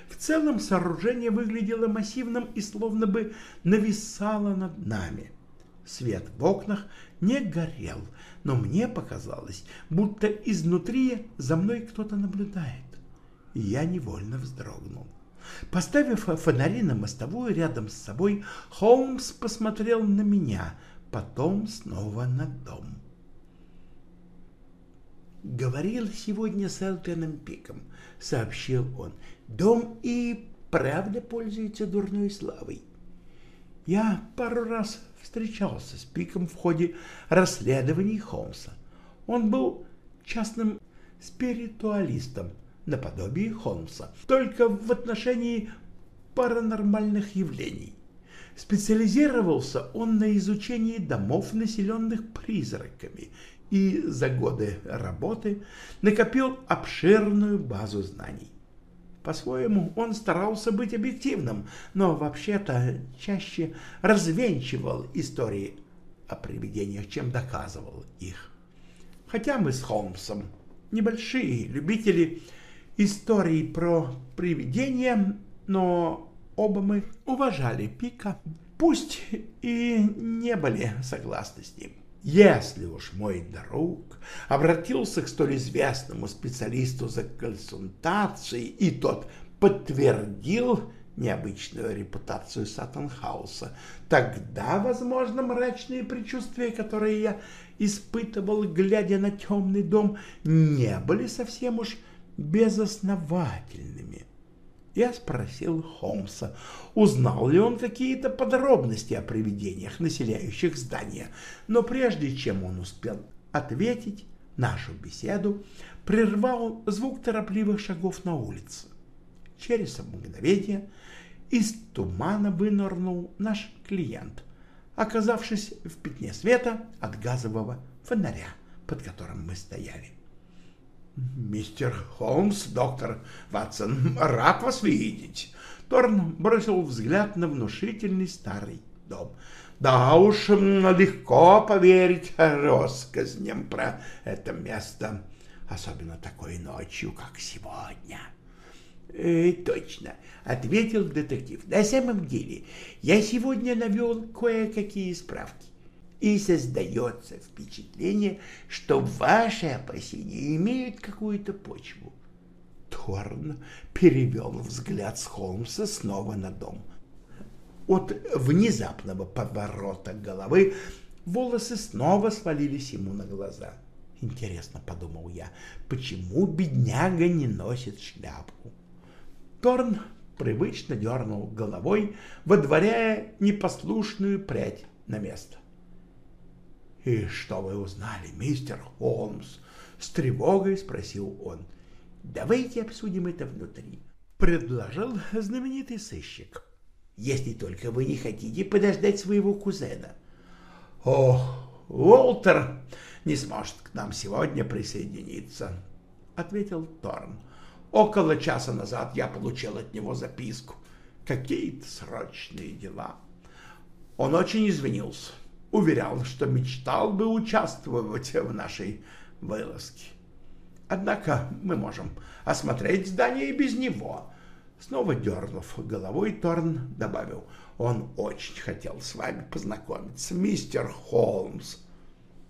В целом сооружение выглядело массивным и словно бы нависало над нами. Свет в окнах не горел, но мне показалось, будто изнутри за мной кто-то наблюдает. Я невольно вздрогнул. Поставив фонари на мостовую рядом с собой, Холмс посмотрел на меня, потом снова на дом. «Говорил сегодня с Элтоном Пиком», — сообщил он. «Дом и правда пользуется дурной славой. Я пару раз встречался с Пиком в ходе расследований Холмса. Он был частным спиритуалистом, наподобие Холмса, только в отношении паранормальных явлений. Специализировался он на изучении домов, населенных призраками, и за годы работы накопил обширную базу знаний. По-своему, он старался быть объективным, но вообще-то чаще развенчивал истории о привидениях, чем доказывал их. Хотя мы с Холмсом небольшие любители историй про привидения, но оба мы уважали Пика, пусть и не были согласны с ним. Если уж мой друг обратился к столь известному специалисту за консультацией, и тот подтвердил необычную репутацию Саттенхауса, тогда, возможно, мрачные предчувствия, которые я испытывал, глядя на темный дом, не были совсем уж безосновательными. Я спросил Холмса, узнал ли он какие-то подробности о привидениях, населяющих здание, но прежде чем он успел ответить, нашу беседу прервал звук торопливых шагов на улице. Через мгновение из тумана вынырнул наш клиент, оказавшись в пятне света от газового фонаря, под которым мы стояли. «Мистер Холмс, доктор Ватсон, рад вас видеть!» Торн бросил взгляд на внушительный старый дом. «Да уж, легко поверить россказням про это место, особенно такой ночью, как сегодня». «Э, «Точно», — ответил детектив. «На самом деле, я сегодня навел кое-какие справки и создается впечатление, что ваши опасения имеют какую-то почву. Торн перевел взгляд с Холмса снова на дом. От внезапного поворота головы волосы снова свалились ему на глаза. Интересно, подумал я, почему бедняга не носит шляпку? Торн привычно дернул головой, водворяя непослушную прядь на место. «И что вы узнали, мистер Холмс?» — с тревогой спросил он. «Давайте обсудим это внутри», — предложил знаменитый сыщик. «Если только вы не хотите подождать своего кузена». «О, Уолтер не сможет к нам сегодня присоединиться», — ответил Торн. «Около часа назад я получил от него записку. Какие-то срочные дела». Он очень извинился уверял, что мечтал бы участвовать в нашей вылазке. Однако мы можем осмотреть здание и без него. Снова дернув головой, Торн добавил, он очень хотел с вами познакомиться, мистер Холмс.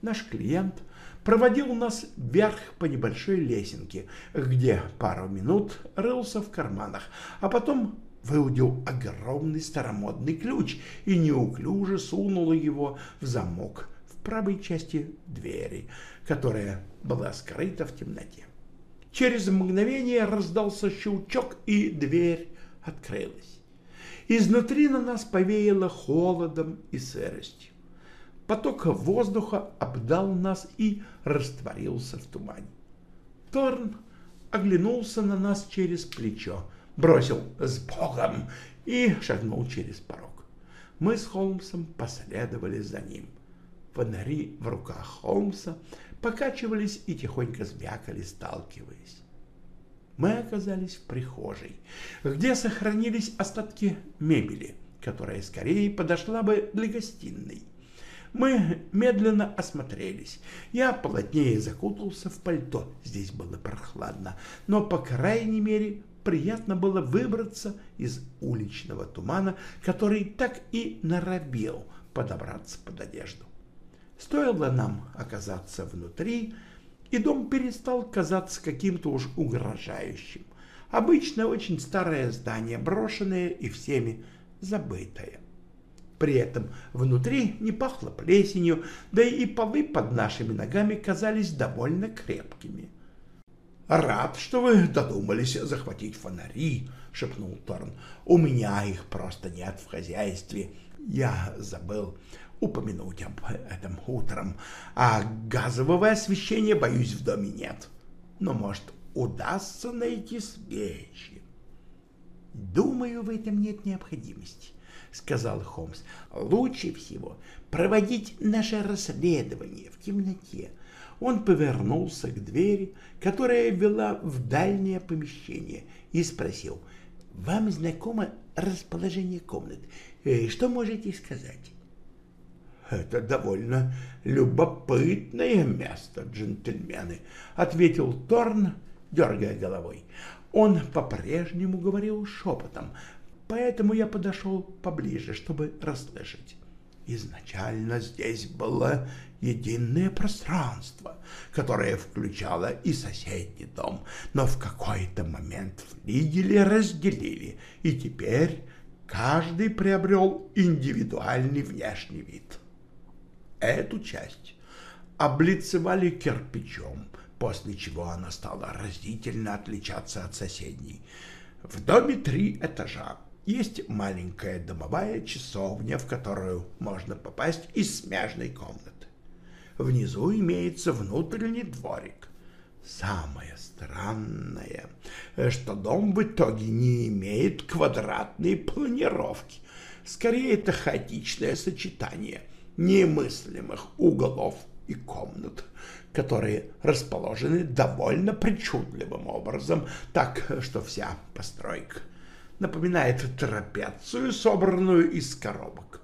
Наш клиент проводил нас вверх по небольшой лесенке, где пару минут рылся в карманах, а потом выудил огромный старомодный ключ и неуклюже сунул его в замок в правой части двери, которая была скрыта в темноте. Через мгновение раздался щелчок, и дверь открылась. Изнутри на нас повеяло холодом и сыростью. Поток воздуха обдал нас и растворился в тумане. Торн оглянулся на нас через плечо, бросил «С Богом!» и шагнул через порог. Мы с Холмсом последовали за ним. Фонари в руках Холмса покачивались и тихонько звякали, сталкиваясь. Мы оказались в прихожей, где сохранились остатки мебели, которая скорее подошла бы для гостиной. Мы медленно осмотрелись. Я плотнее закутался в пальто. Здесь было прохладно, но, по крайней мере, приятно было выбраться из уличного тумана, который так и норовил подобраться под одежду. Стоило нам оказаться внутри, и дом перестал казаться каким-то уж угрожающим. Обычно очень старое здание, брошенное и всеми забытое. При этом внутри не пахло плесенью, да и полы под нашими ногами казались довольно крепкими. «Рад, что вы додумались захватить фонари», — шепнул Торн. «У меня их просто нет в хозяйстве. Я забыл упомянуть об этом утром, а газового освещения, боюсь, в доме нет. Но, может, удастся найти свечи?» «Думаю, в этом нет необходимости», — сказал Холмс. «Лучше всего проводить наше расследование в темноте». Он повернулся к двери, которая вела в дальнее помещение, и спросил, «Вам знакомо расположение комнат? Э, что можете сказать?» «Это довольно любопытное место, джентльмены», — ответил Торн, дергая головой. Он по-прежнему говорил шепотом, поэтому я подошел поближе, чтобы расслышать. Изначально здесь было единое пространство, которое включало и соседний дом, но в какой-то момент флигели разделили, и теперь каждый приобрел индивидуальный внешний вид. Эту часть облицевали кирпичом, после чего она стала разительно отличаться от соседней. В доме три этажа, есть маленькая домовая часовня, в которую можно попасть из смежной комнаты. Внизу имеется внутренний дворик. Самое странное, что дом в итоге не имеет квадратной планировки. Скорее, это хаотичное сочетание немыслимых углов и комнат, которые расположены довольно причудливым образом, так что вся постройка напоминает трапецию, собранную из коробок.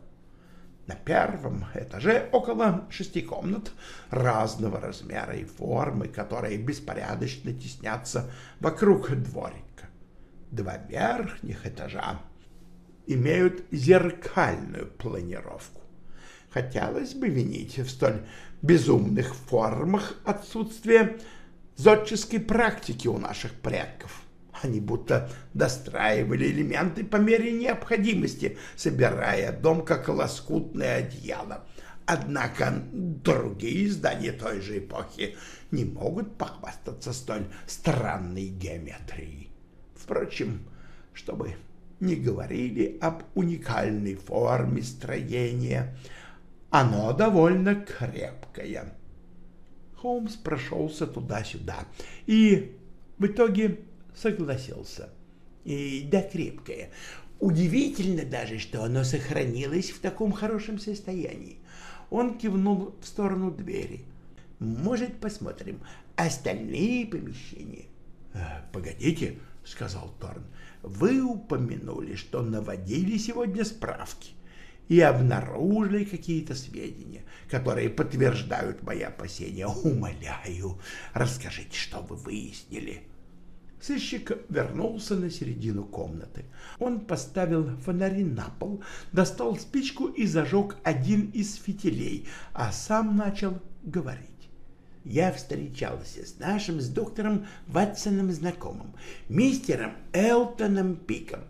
На первом этаже около шести комнат разного размера и формы, которые беспорядочно теснятся вокруг дворика. Два верхних этажа имеют зеркальную планировку. Хотелось бы винить в столь безумных формах отсутствие зодческой практики у наших предков. Они будто достраивали элементы по мере необходимости, собирая дом как лоскутное одеяло. Однако другие здания той же эпохи не могут похвастаться столь странной геометрией. Впрочем, чтобы не говорили об уникальной форме строения, оно довольно крепкое. Холмс прошелся туда-сюда и в итоге согласился. И да, крепкое. Удивительно даже, что оно сохранилось в таком хорошем состоянии. Он кивнул в сторону двери. Может, посмотрим остальные помещения? «Э, — Погодите, — сказал Торн, — вы упомянули, что наводили сегодня справки и обнаружили какие-то сведения, которые подтверждают мои опасения. Умоляю, расскажите, что вы выяснили. — Сыщик вернулся на середину комнаты. Он поставил фонари на пол, достал спичку и зажег один из фитилей, а сам начал говорить. Я встречался с нашим, с доктором Ватсоном знакомым, мистером Элтоном Пиком.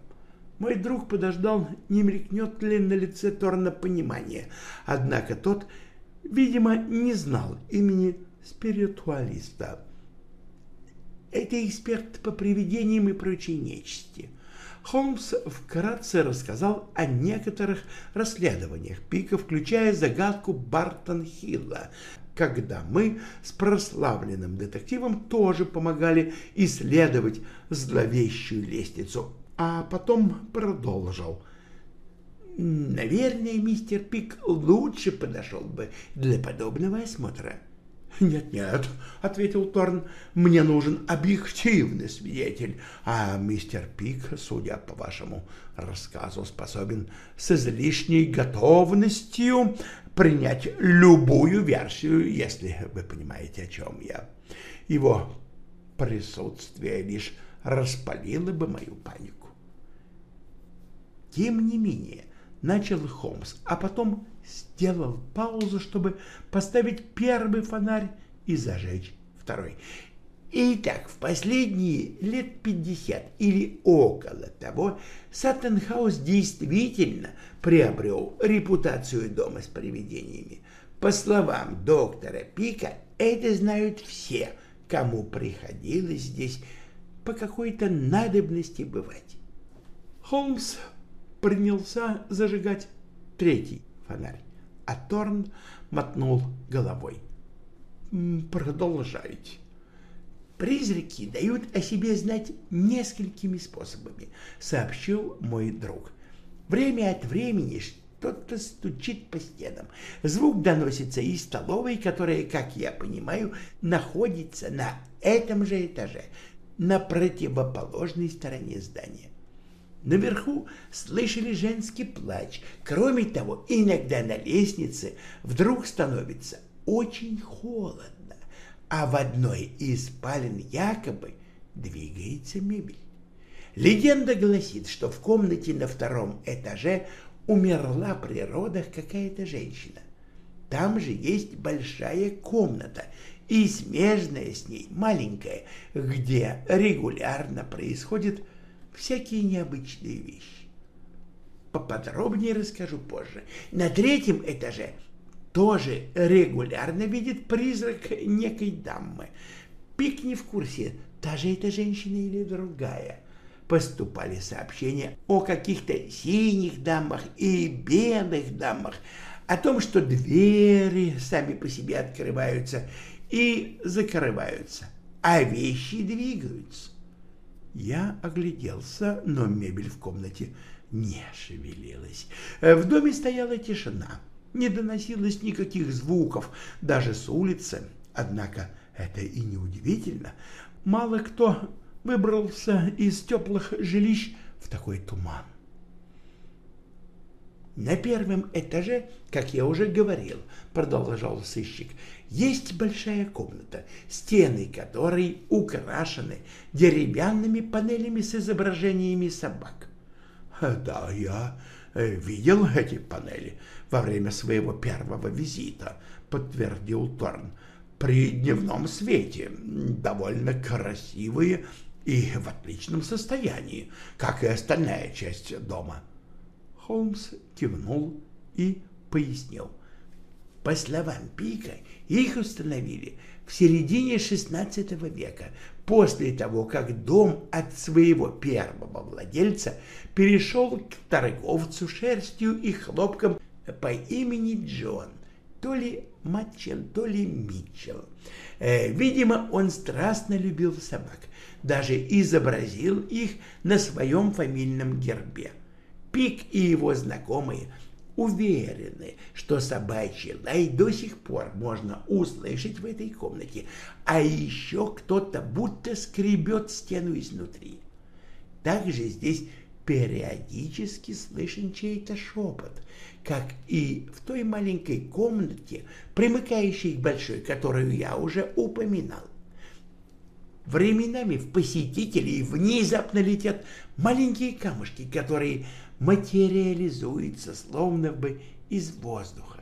Мой друг подождал, не мелькнет ли на лице Торна понимание, однако тот, видимо, не знал имени спиритуалиста. Это эксперт по привидениям и прочей нечисти. Холмс вкратце рассказал о некоторых расследованиях Пика, включая загадку Бартон-Хилла, когда мы с прославленным детективом тоже помогали исследовать зловещую лестницу, а потом продолжил. Наверное, мистер Пик лучше подошел бы для подобного осмотра. «Нет-нет», — ответил Торн, — «мне нужен объективный свидетель, а мистер Пик, судя по вашему рассказу, способен с излишней готовностью принять любую версию, если вы понимаете, о чем я. Его присутствие лишь распалило бы мою панику. Тем не менее, начал Холмс, а потом сделал паузу, чтобы поставить первый фонарь и зажечь второй. Итак, в последние лет пятьдесят или около того Саттенхаус действительно приобрел репутацию дома с привидениями. По словам доктора Пика, это знают все, кому приходилось здесь по какой-то надобности бывать. Холмс принялся зажигать третий фонарь, а Торн мотнул головой. «Продолжайте». Призраки дают о себе знать несколькими способами, сообщил мой друг. Время от времени что-то стучит по стенам. Звук доносится из столовой, которая, как я понимаю, находится на этом же этаже, на противоположной стороне здания. Наверху слышали женский плач. Кроме того, иногда на лестнице вдруг становится очень холодно а в одной из спален якобы двигается мебель. Легенда гласит, что в комнате на втором этаже умерла при родах какая-то женщина. Там же есть большая комната и смежная с ней маленькая, где регулярно происходят всякие необычные вещи. Поподробнее расскажу позже. На третьем этаже тоже регулярно видит призрак некой дамы. Пик не в курсе, та же эта женщина или другая. Поступали сообщения о каких-то синих дамах и белых дамах, о том, что двери сами по себе открываются и закрываются, а вещи двигаются. Я огляделся, но мебель в комнате не шевелилась. В доме стояла тишина не доносилось никаких звуков даже с улицы. Однако это и не удивительно. Мало кто выбрался из теплых жилищ в такой туман. На первом этаже, как я уже говорил, продолжал сыщик, есть большая комната, стены которой украшены деревянными панелями с изображениями собак. Да, я Э, видел эти панели во время своего первого визита, подтвердил Торн. При дневном свете, довольно красивые и в отличном состоянии, как и остальная часть дома. Холмс кивнул и пояснил. По словам Пика, их установили в середине XVI века, после того, как дом от своего первого владельца перешел к торговцу шерстью и хлопком по имени Джон, то ли Матчел, то ли Митчелл. Э, видимо, он страстно любил собак, даже изобразил их на своем фамильном гербе. Пик и его знакомые – уверены, что собачий лай до сих пор можно услышать в этой комнате, а еще кто-то будто скребет стену изнутри. Также здесь периодически слышен чей-то шепот, как и в той маленькой комнате, примыкающей к большой, которую я уже упоминал. Временами в посетителей внезапно летят маленькие камушки, которые материализуется, словно бы из воздуха.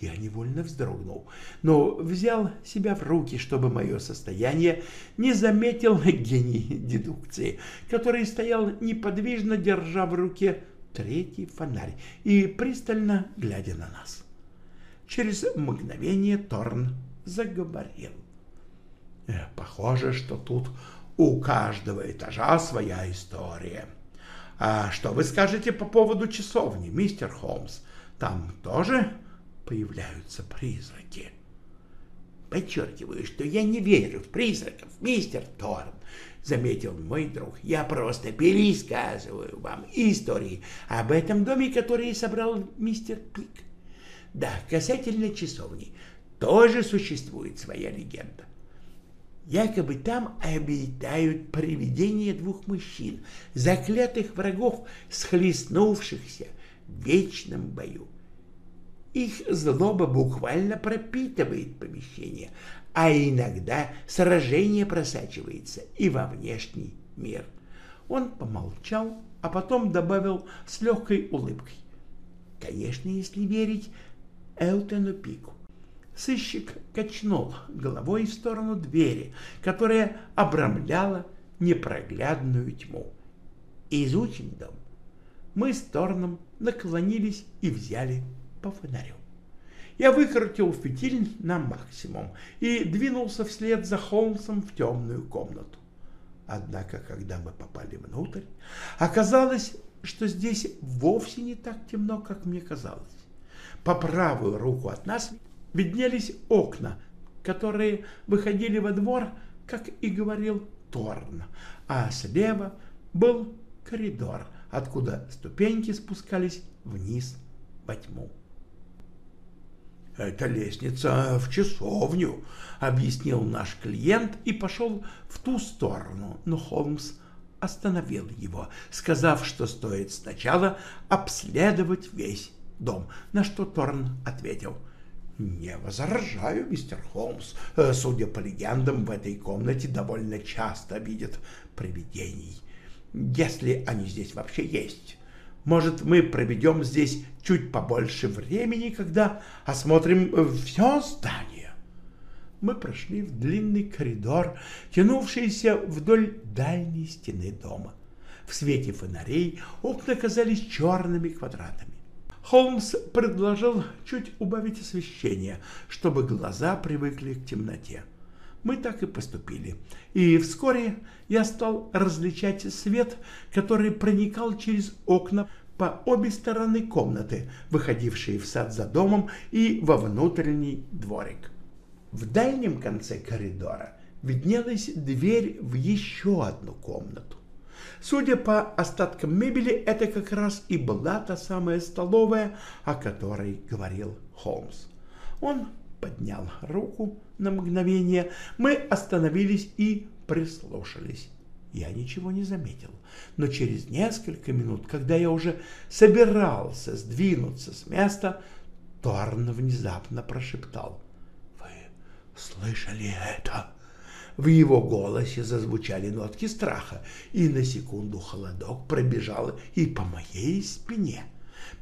Я невольно вздрогнул, но взял себя в руки, чтобы мое состояние не заметил гений дедукции, который стоял неподвижно, держа в руке третий фонарь и пристально глядя на нас. Через мгновение Торн заговорил. «Э, «Похоже, что тут у каждого этажа своя история». А что вы скажете по поводу часовни, мистер Холмс? Там тоже появляются призраки? Подчеркиваю, что я не верю в призраков, мистер Торн, заметил мой друг. Я просто пересказываю вам истории об этом доме, который собрал мистер Пик. Да, касательно часовни, тоже существует своя легенда. Якобы там обитают привидения двух мужчин, заклятых врагов, схлестнувшихся в вечном бою. Их злоба буквально пропитывает помещение, а иногда сражение просачивается и во внешний мир. Он помолчал, а потом добавил с легкой улыбкой. Конечно, если верить Элтону Пику. Сыщик качнул головой в сторону двери, которая обрамляла непроглядную тьму. «Изучим дом». Мы с Торном наклонились и взяли по фонарю. Я выкрутил фитиль на максимум и двинулся вслед за Холмсом в темную комнату. Однако, когда мы попали внутрь, оказалось, что здесь вовсе не так темно, как мне казалось. По правую руку от нас виднелись окна, которые выходили во двор, как и говорил Торн, а слева был коридор, откуда ступеньки спускались вниз во тьму. «Это лестница в часовню», — объяснил наш клиент и пошел в ту сторону, но Холмс остановил его, сказав, что стоит сначала обследовать весь дом, на что Торн ответил — «Не возражаю, мистер Холмс. Э, судя по легендам, в этой комнате довольно часто видят привидений, если они здесь вообще есть. Может, мы проведем здесь чуть побольше времени, когда осмотрим э, все здание?» Мы прошли в длинный коридор, тянувшийся вдоль дальней стены дома. В свете фонарей окна казались черными квадратами. Холмс предложил чуть убавить освещение, чтобы глаза привыкли к темноте. Мы так и поступили, и вскоре я стал различать свет, который проникал через окна по обе стороны комнаты, выходившие в сад за домом и во внутренний дворик. В дальнем конце коридора виднелась дверь в еще одну комнату. Судя по остаткам мебели, это как раз и была та самая столовая, о которой говорил Холмс. Он поднял руку на мгновение, мы остановились и прислушались. Я ничего не заметил, но через несколько минут, когда я уже собирался сдвинуться с места, Торн внезапно прошептал. «Вы слышали это?» В его голосе зазвучали нотки страха, и на секунду холодок пробежал и по моей спине,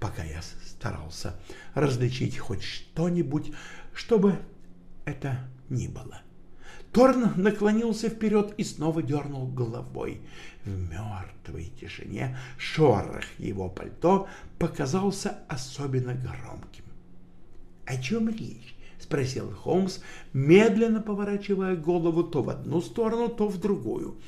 пока я старался различить хоть что-нибудь, чтобы это ни было. Торн наклонился вперед и снова дернул головой. В мертвой тишине шорох его пальто показался особенно громким. — О чем речь? — спросил Холмс, медленно поворачивая голову то в одну сторону, то в другую.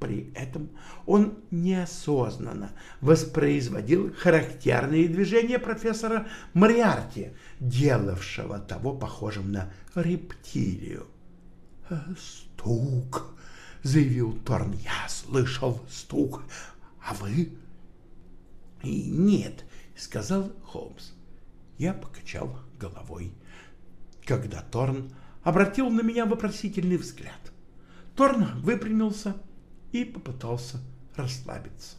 При этом он неосознанно воспроизводил характерные движения профессора Мариарти, делавшего того похожим на рептилию. «Стук!» — заявил Торн. «Я слышал стук. А вы?» «Нет», — сказал Холмс. Я покачал головой когда Торн обратил на меня вопросительный взгляд. Торн выпрямился и попытался расслабиться.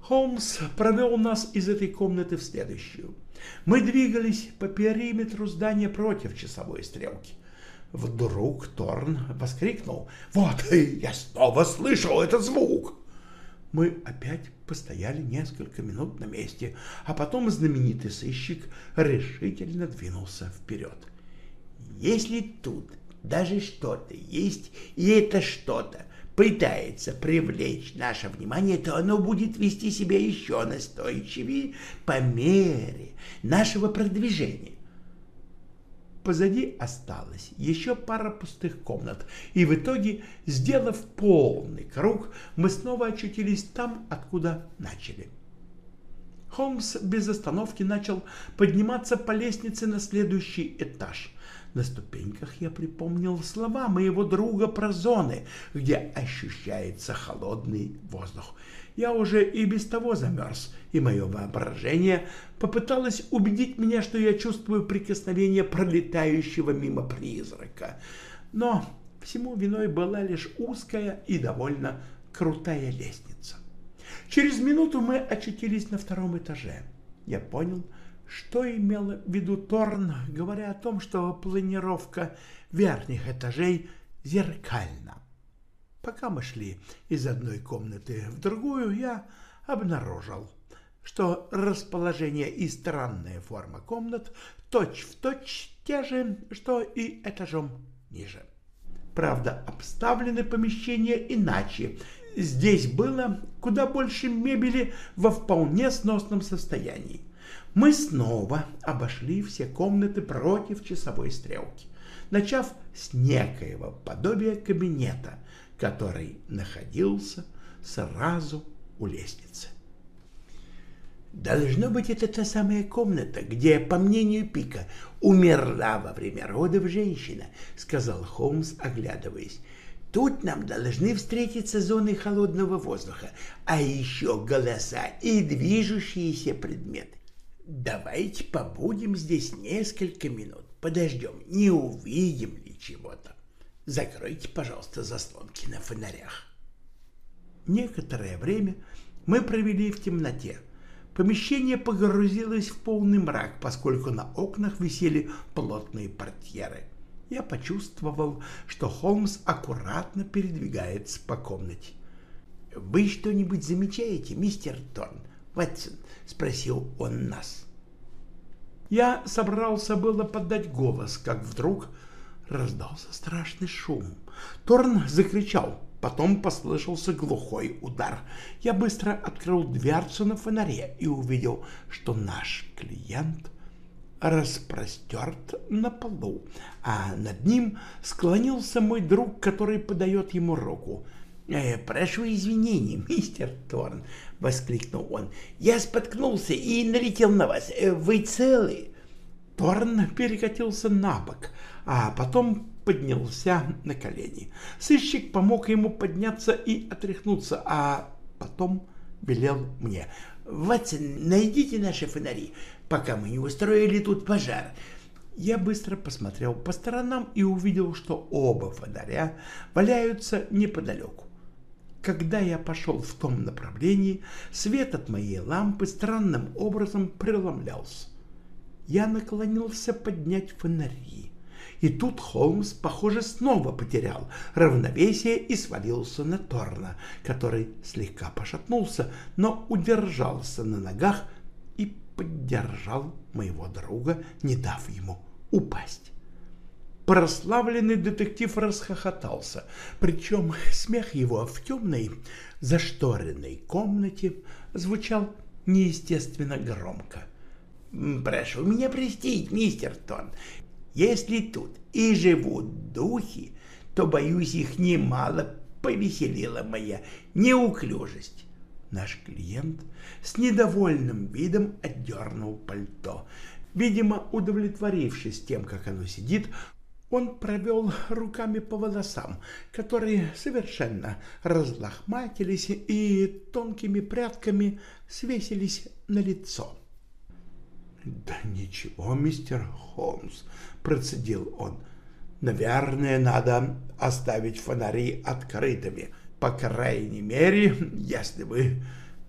Холмс провел нас из этой комнаты в следующую. Мы двигались по периметру здания против часовой стрелки. Вдруг Торн воскликнул. «Вот, я снова слышал этот звук!» Мы опять постояли несколько минут на месте, а потом знаменитый сыщик решительно двинулся вперед. Если тут даже что-то есть, и это что-то пытается привлечь наше внимание, то оно будет вести себя еще настойчивее по мере нашего продвижения. Позади осталось еще пара пустых комнат, и в итоге, сделав полный круг, мы снова очутились там, откуда начали. Холмс без остановки начал подниматься по лестнице на следующий этаж. На ступеньках я припомнил слова моего друга про зоны, где ощущается холодный воздух. Я уже и без того замерз, и мое воображение попыталось убедить меня, что я чувствую прикосновение пролетающего мимо призрака. Но всему виной была лишь узкая и довольно крутая лестница. Через минуту мы очутились на втором этаже. Я понял, что имел в виду Торн, говоря о том, что планировка верхних этажей зеркальна. Пока мы шли из одной комнаты в другую, я обнаружил, что расположение и странная форма комнат точь-в-точь точь те же, что и этажом ниже. Правда, обставлены помещения иначе. Здесь было куда больше мебели во вполне сносном состоянии. Мы снова обошли все комнаты против часовой стрелки, начав с некоего подобия кабинета, который находился сразу у лестницы. Должно быть, это та самая комната, где, по мнению Пика, умерла во время родов женщина, сказал Холмс, оглядываясь. Тут нам должны встретиться зоны холодного воздуха, а еще голоса и движущиеся предметы. Давайте побудем здесь несколько минут, подождем, не увидим ли чего-то. Закройте, пожалуйста, заслонки на фонарях. Некоторое время мы провели в темноте. Помещение погрузилось в полный мрак, поскольку на окнах висели плотные портьеры. Я почувствовал, что Холмс аккуратно передвигается по комнате. «Вы что-нибудь замечаете, мистер Торн?» «Ватсон», — спросил он нас. Я собрался было подать голос, как вдруг раздался страшный шум. Торн закричал. Потом послышался глухой удар. Я быстро открыл дверцу на фонаре и увидел, что наш клиент распростерт на полу, а над ним склонился мой друг, который подает ему руку. «Э, «Прошу извинений, мистер Торн», — воскликнул он. «Я споткнулся и налетел на вас. Э, вы целы?» Торн перекатился на бок, а потом поднялся на колени. Сыщик помог ему подняться и отряхнуться, а потом велел мне. «Ватсон, найдите наши фонари, пока мы не устроили тут пожар». Я быстро посмотрел по сторонам и увидел, что оба фонаря валяются неподалеку. Когда я пошел в том направлении, свет от моей лампы странным образом преломлялся. Я наклонился поднять фонари. И тут Холмс, похоже, снова потерял равновесие и свалился на Торна, который слегка пошатнулся, но удержался на ногах и поддержал моего друга, не дав ему упасть. Прославленный детектив расхохотался, причем смех его в темной зашторенной комнате звучал неестественно громко. «Прошу меня простить, мистер Тон, если тут и живут духи, то, боюсь, их немало повеселила моя неуклюжесть. Наш клиент с недовольным видом отдернул пальто. Видимо, удовлетворившись тем, как оно сидит, он провел руками по волосам, которые совершенно разлохматились и тонкими прядками свесились на лицо. «Да ничего, мистер Холмс», — процедил он. «Наверное, надо оставить фонари открытыми, по крайней мере, если вы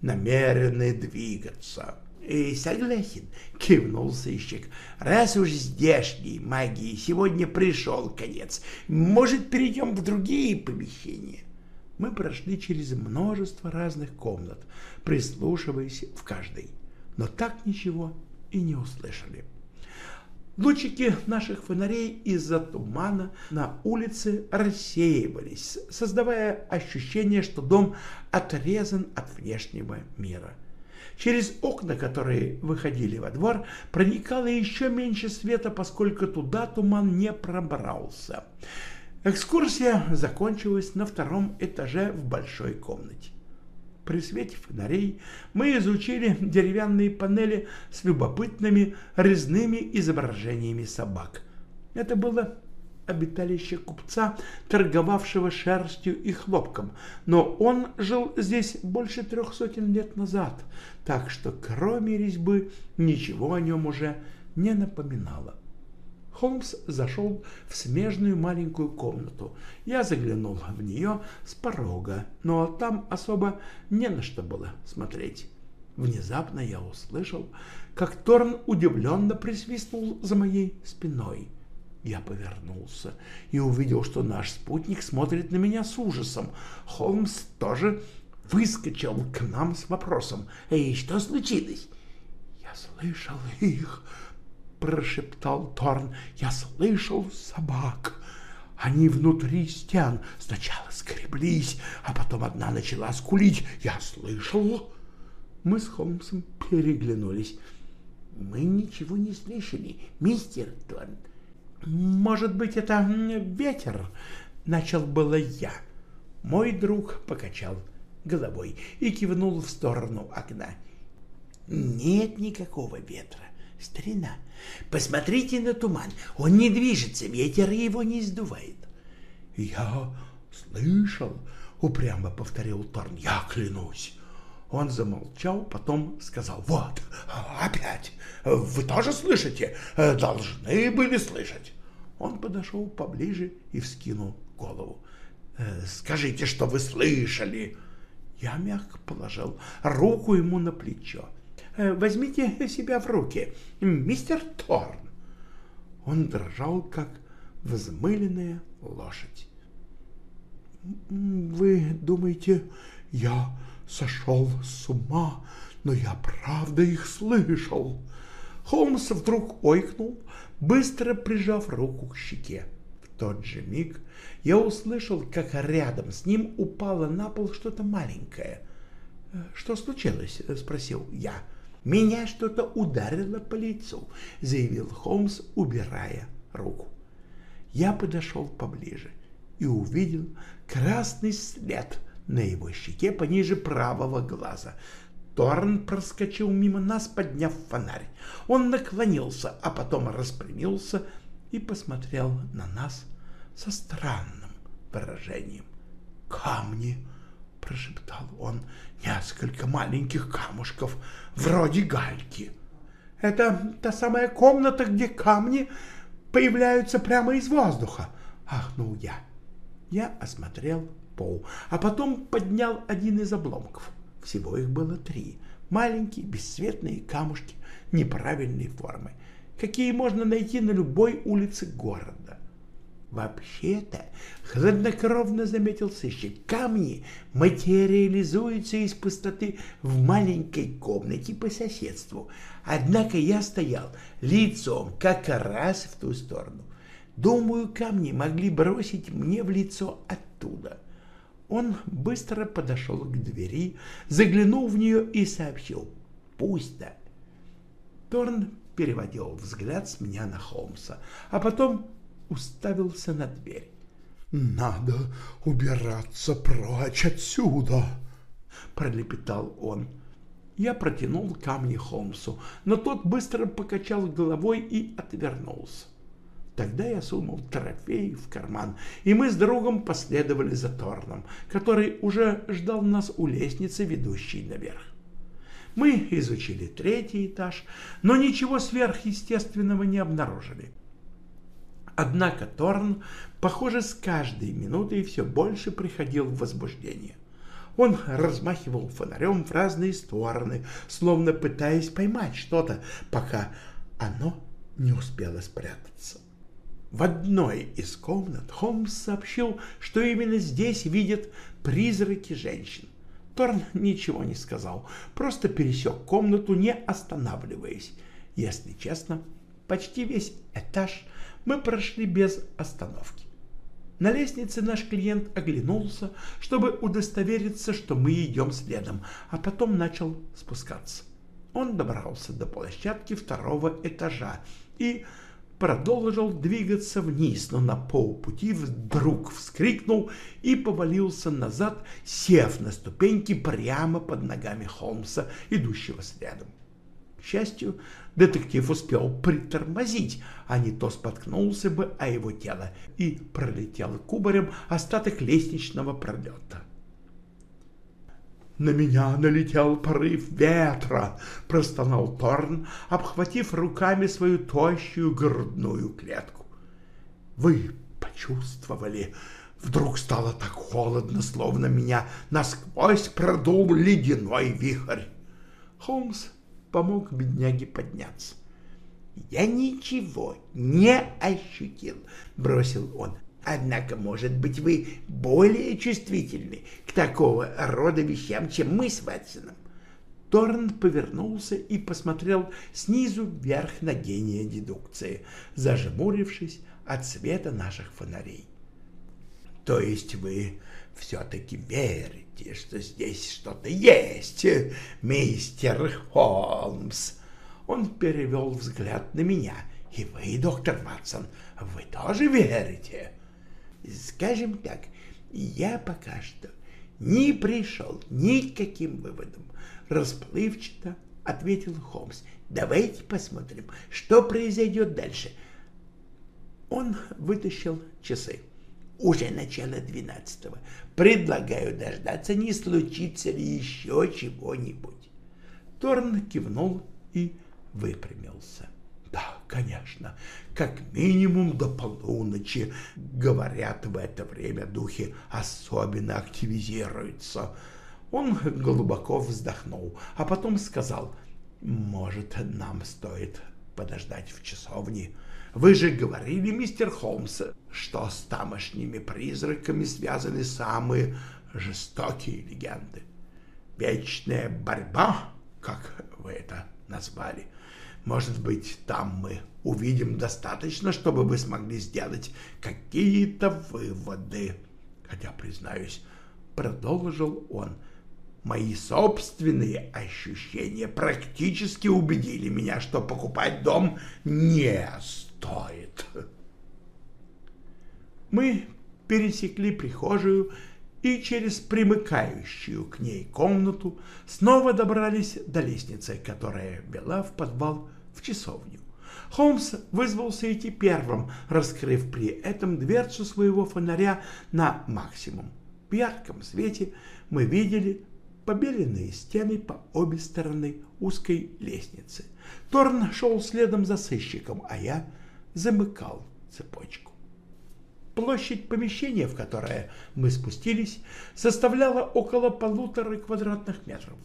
намерены двигаться». «И согласен», — кивнул сыщик. «Раз уж здешней магии сегодня пришел конец, может, перейдем в другие помещения?» Мы прошли через множество разных комнат, прислушиваясь в каждой, но так ничего и не услышали. Лучики наших фонарей из-за тумана на улице рассеивались, создавая ощущение, что дом отрезан от внешнего мира. Через окна, которые выходили во двор, проникало еще меньше света, поскольку туда туман не пробрался. Экскурсия закончилась на втором этаже в большой комнате. При свете фонарей мы изучили деревянные панели с любопытными резными изображениями собак. Это было обиталище купца, торговавшего шерстью и хлопком, но он жил здесь больше трех сотен лет назад, так что кроме резьбы ничего о нем уже не напоминало. Холмс зашел в смежную маленькую комнату. Я заглянул в нее с порога, но там особо не на что было смотреть. Внезапно я услышал, как Торн удивленно присвистнул за моей спиной. Я повернулся и увидел, что наш спутник смотрит на меня с ужасом. Холмс тоже выскочил к нам с вопросом. «Эй, что случилось?» «Я слышал их», — прошептал Торн. «Я слышал собак». Они внутри стен сначала скреблись, а потом одна начала скулить. Я слышал. Мы с Холмсом переглянулись. Мы ничего не слышали, мистер Торн. «Может быть, это ветер?» — начал было я. Мой друг покачал головой и кивнул в сторону окна. «Нет никакого ветра, старина. Посмотрите на туман. Он не движется, ветер его не сдувает». «Я слышал», — упрямо повторил Торн. «Я клянусь». Он замолчал, потом сказал, «Вот, опять, вы тоже слышите? Должны были слышать». Он подошел поближе и вскинул голову. «Скажите, что вы слышали?» Я мягко положил руку ему на плечо. «Возьмите себя в руки, мистер Торн!» Он дрожал, как взмыленная лошадь. «Вы думаете, я сошел с ума, но я правда их слышал. Холмс вдруг ойкнул, быстро прижав руку к щеке. В тот же миг я услышал, как рядом с ним упало на пол что-то маленькое. «Что случилось?» — спросил я. «Меня что-то ударило по лицу», — заявил Холмс, убирая руку. Я подошел поближе и увидел красный след на его щеке пониже правого глаза. Торн проскочил мимо нас, подняв фонарь. Он наклонился, а потом распрямился и посмотрел на нас со странным выражением. «Камни!» — прошептал он. «Несколько маленьких камушков, вроде гальки». «Это та самая комната, где камни появляются прямо из воздуха!» — ахнул я. Я осмотрел пол, а потом поднял один из обломков. Всего их было три. Маленькие, бесцветные камушки неправильной формы, какие можно найти на любой улице города. Вообще-то, хладнокровно заметил сыщик, камни материализуются из пустоты в маленькой комнате по соседству. Однако я стоял лицом как раз в ту сторону. Думаю, камни могли бросить мне в лицо оттуда. Он быстро подошел к двери, заглянул в нее и сообщил «Пусто». Торн переводил взгляд с меня на Холмса, а потом уставился на дверь. «Надо убираться прочь отсюда!» — пролепетал он. Я протянул камни Холмсу, но тот быстро покачал головой и отвернулся. Тогда я сунул трофей в карман, и мы с другом последовали за Торном, который уже ждал нас у лестницы, ведущей наверх. Мы изучили третий этаж, но ничего сверхъестественного не обнаружили. Однако Торн, похоже, с каждой минутой все больше приходил в возбуждение. Он размахивал фонарем в разные стороны, словно пытаясь поймать что-то, пока оно не успело спрятаться. В одной из комнат Холмс сообщил, что именно здесь видят призраки женщин. Торн ничего не сказал, просто пересек комнату, не останавливаясь. Если честно, почти весь этаж мы прошли без остановки. На лестнице наш клиент оглянулся, чтобы удостовериться, что мы идем следом, а потом начал спускаться. Он добрался до площадки второго этажа и продолжил двигаться вниз, но на полпути вдруг вскрикнул и повалился назад, сев на ступеньки прямо под ногами Холмса, идущего следом. Счастью, детектив успел притормозить, а не то споткнулся бы о его тело и пролетел кубарем остаток лестничного пролета. «На меня налетел порыв ветра!» — простонал Торн, обхватив руками свою тощую грудную клетку. «Вы почувствовали?» Вдруг стало так холодно, словно меня насквозь продул ледяной вихрь. Холмс помог бедняге подняться. «Я ничего не ощутил», — бросил он. Однако, может быть, вы более чувствительны к такого рода вещам, чем мы с Ватсоном. Торн повернулся и посмотрел снизу вверх на гения дедукции, зажмурившись от света наших фонарей. — То есть вы все-таки верите, что здесь что-то есть, мистер Холмс? Он перевел взгляд на меня. — И вы, доктор Ватсон, вы тоже верите? — Скажем так, я пока что не пришел ни к каким выводам. Расплывчато ответил Холмс. Давайте посмотрим, что произойдет дальше. Он вытащил часы. Уже начало двенадцатого. Предлагаю дождаться, не случится ли еще чего-нибудь. Торн кивнул и выпрямился. Да, конечно, как минимум до полуночи, говорят, в это время духи особенно активизируются. Он глубоко вздохнул, а потом сказал, может, нам стоит подождать в часовне. Вы же говорили, мистер Холмс, что с тамошними призраками связаны самые жестокие легенды. Вечная борьба, как вы это назвали, может быть, там мы увидим достаточно, чтобы вы смогли сделать какие-то выводы. Хотя, признаюсь, продолжил он, мои собственные ощущения практически убедили меня, что покупать дом не стоит. Мы пересекли прихожую и через примыкающую к ней комнату снова добрались до лестницы, которая вела в подвал в часовню. Холмс вызвался идти первым, раскрыв при этом дверцу своего фонаря на максимум. В ярком свете мы видели побеленные стены по обе стороны узкой лестницы. Торн шел следом за сыщиком, а я замыкал цепочку. Площадь помещения, в которое мы спустились, составляла около полутора квадратных метров.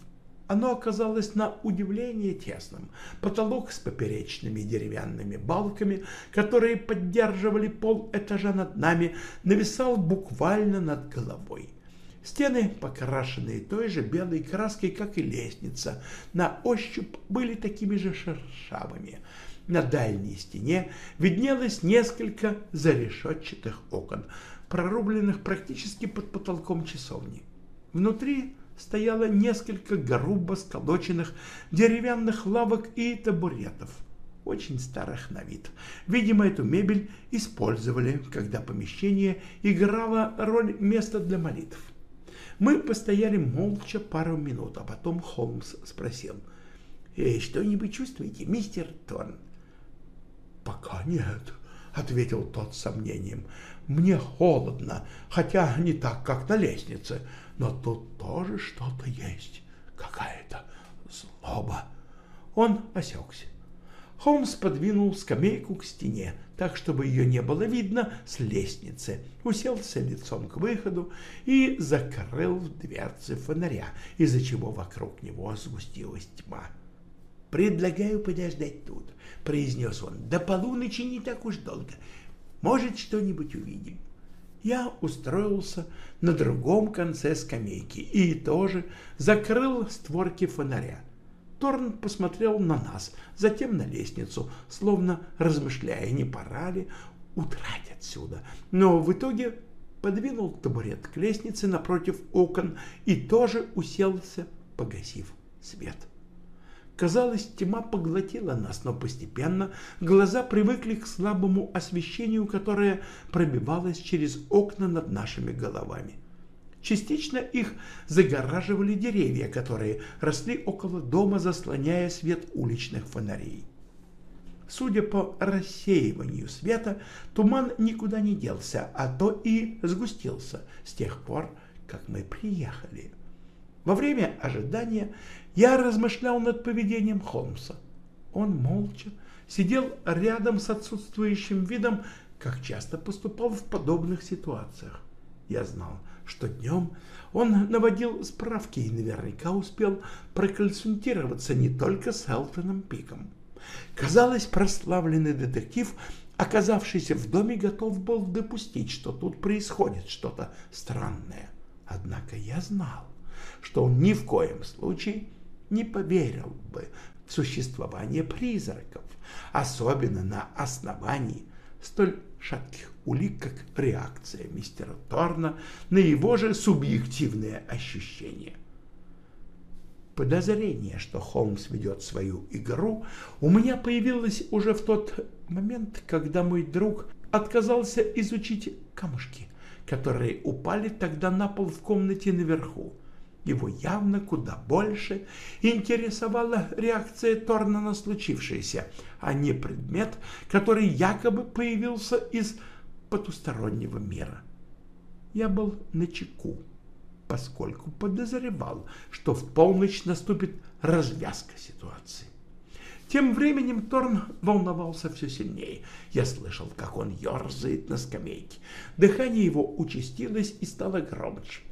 Оно оказалось на удивление тесным. Потолок с поперечными деревянными балками, которые поддерживали пол этажа над нами, нависал буквально над головой. Стены, покрашенные той же белой краской, как и лестница, на ощупь были такими же шершавыми. На дальней стене виднелось несколько зарешетчатых окон, прорубленных практически под потолком часовни. Внутри стояло несколько грубо сколоченных деревянных лавок и табуретов, очень старых на вид. Видимо, эту мебель использовали, когда помещение играло роль места для молитв. Мы постояли молча пару минут, а потом Холмс спросил. «Э, «Что-нибудь чувствуете, мистер Торн?» «Пока нет», — ответил тот с сомнением. «Мне холодно, хотя не так, как на лестнице но тут тоже что-то есть, какая-то злоба. Он осекся. Холмс подвинул скамейку к стене, так, чтобы ее не было видно с лестницы, уселся лицом к выходу и закрыл дверцы фонаря, из-за чего вокруг него сгустилась тьма. «Предлагаю подождать тут», — произнес он. «До полуночи не так уж долго. Может, что-нибудь увидим» я устроился на другом конце скамейки и тоже закрыл створки фонаря. Торн посмотрел на нас, затем на лестницу, словно размышляя, не пора ли удрать отсюда, но в итоге подвинул табурет к лестнице напротив окон и тоже уселся, погасив свет. Казалось, тьма поглотила нас, но постепенно глаза привыкли к слабому освещению, которое пробивалось через окна над нашими головами. Частично их загораживали деревья, которые росли около дома, заслоняя свет уличных фонарей. Судя по рассеиванию света, туман никуда не делся, а то и сгустился с тех пор, как мы приехали. Во время ожидания я размышлял над поведением Холмса. Он молча сидел рядом с отсутствующим видом, как часто поступал в подобных ситуациях. Я знал, что днем он наводил справки и наверняка успел проконсультироваться не только с Элтоном Пиком. Казалось, прославленный детектив, оказавшийся в доме, готов был допустить, что тут происходит что-то странное. Однако я знал, что он ни в коем случае не поверил бы в существование призраков, особенно на основании столь шатких улик, как реакция мистера Торна на его же субъективные ощущения. Подозрение, что Холмс ведет свою игру, у меня появилось уже в тот момент, когда мой друг отказался изучить камушки, которые упали тогда на пол в комнате наверху. Его явно куда больше интересовала реакция Торна на случившееся, а не предмет, который якобы появился из потустороннего мира. Я был на чеку поскольку подозревал, что в полночь наступит развязка ситуации. Тем временем Торн волновался все сильнее. Я слышал, как он ерзает на скамейке. Дыхание его участилось и стало громче.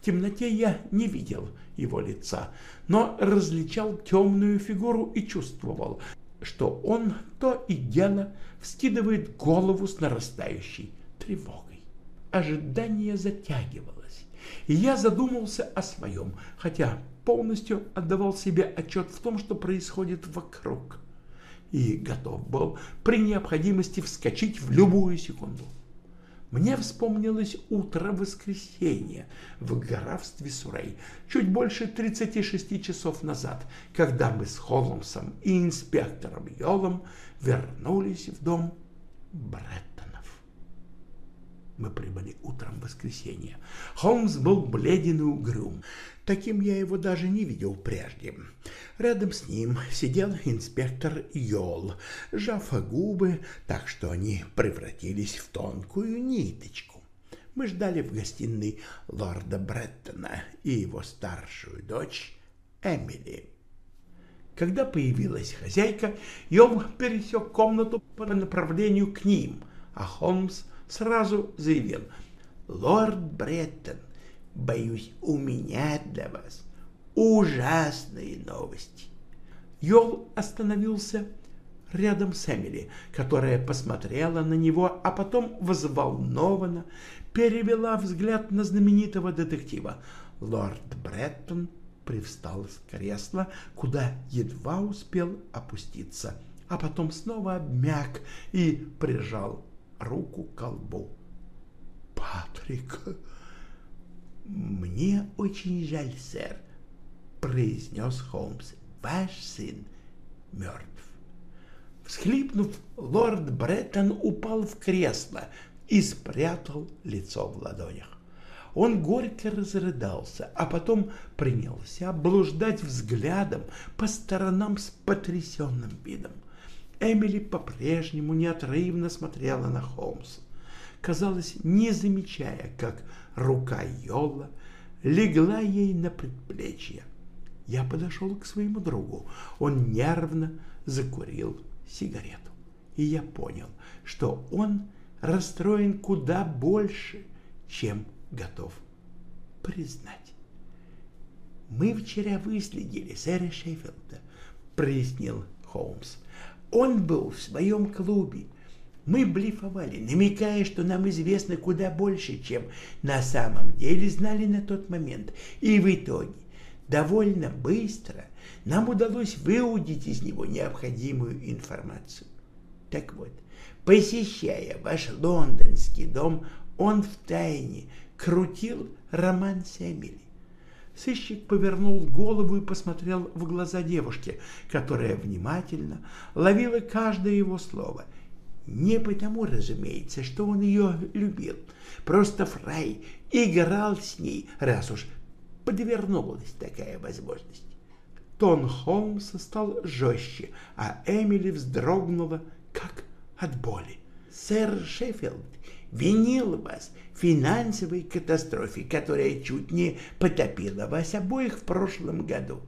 В темноте я не видел его лица, но различал темную фигуру и чувствовал, что он то и дело вскидывает голову с нарастающей тревогой. Ожидание затягивало и я задумался о своем, хотя полностью отдавал себе отчет в том, что происходит вокруг, и готов был при необходимости вскочить в любую секунду. Мне вспомнилось утро воскресенья в графстве Сурей, чуть больше 36 часов назад, когда мы с Холмсом и инспектором Йолом вернулись в дом Бретта. Мы прибыли утром в воскресенье. Холмс был бледен и угрюм. Таким я его даже не видел прежде. Рядом с ним сидел инспектор Йол, сжав губы, так что они превратились в тонкую ниточку. Мы ждали в гостиной лорда Бреттона и его старшую дочь Эмили. Когда появилась хозяйка, Йол пересек комнату по направлению к ним, а Холмс сразу заявил, «Лорд Бреттон, боюсь, у меня для вас ужасные новости». Йол остановился рядом с Эмили, которая посмотрела на него, а потом взволнованно перевела взгляд на знаменитого детектива. Лорд Бреттон привстал с кресла, куда едва успел опуститься, а потом снова обмяк и прижал руку к колбу. «Патрик, мне очень жаль, сэр», — произнес Холмс. «Ваш сын мертв». Всхлипнув, лорд Бреттон упал в кресло и спрятал лицо в ладонях. Он горько разрыдался, а потом принялся блуждать взглядом по сторонам с потрясенным видом. Эмили по-прежнему неотрывно смотрела на Холмса, казалось, не замечая, как рука Йола легла ей на предплечье. Я подошел к своему другу. Он нервно закурил сигарету. И я понял, что он расстроен куда больше, чем готов признать. «Мы вчера выследили сэра Шеффилда», — прояснил Холмс. Он был в своем клубе. Мы блефовали, намекая, что нам известно куда больше, чем на самом деле знали на тот момент. И в итоге, довольно быстро, нам удалось выудить из него необходимую информацию. Так вот, Посещая ваш лондонский дом, он втайне крутил роман с Эмили. Сыщик повернул голову и посмотрел в глаза девушки, которая внимательно ловила каждое его слово. Не потому, разумеется, что он ее любил. Просто Фрай играл с ней, раз уж подвернулась такая возможность. Тон Холмса стал жестче, а Эмили вздрогнула, как от боли. «Сэр Шеффилд винил вас в финансовой катастрофе, которая чуть не потопила вас обоих в прошлом году.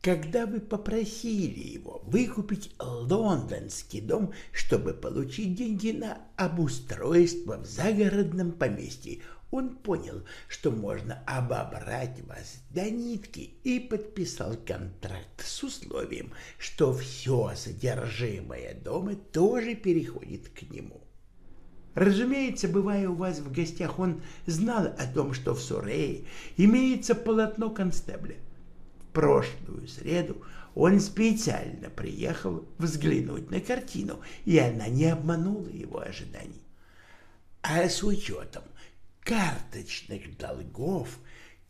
Когда вы попросили его выкупить лондонский дом, чтобы получить деньги на обустройство в загородном поместье, он понял, что можно обобрать вас до нитки и подписал контракт с условием, что все содержимое дома тоже переходит к нему. Разумеется, бывая у вас в гостях, он знал о том, что в Сурее имеется полотно констебля. В прошлую среду он специально приехал взглянуть на картину, и она не обманула его ожиданий. А с учетом карточных долгов,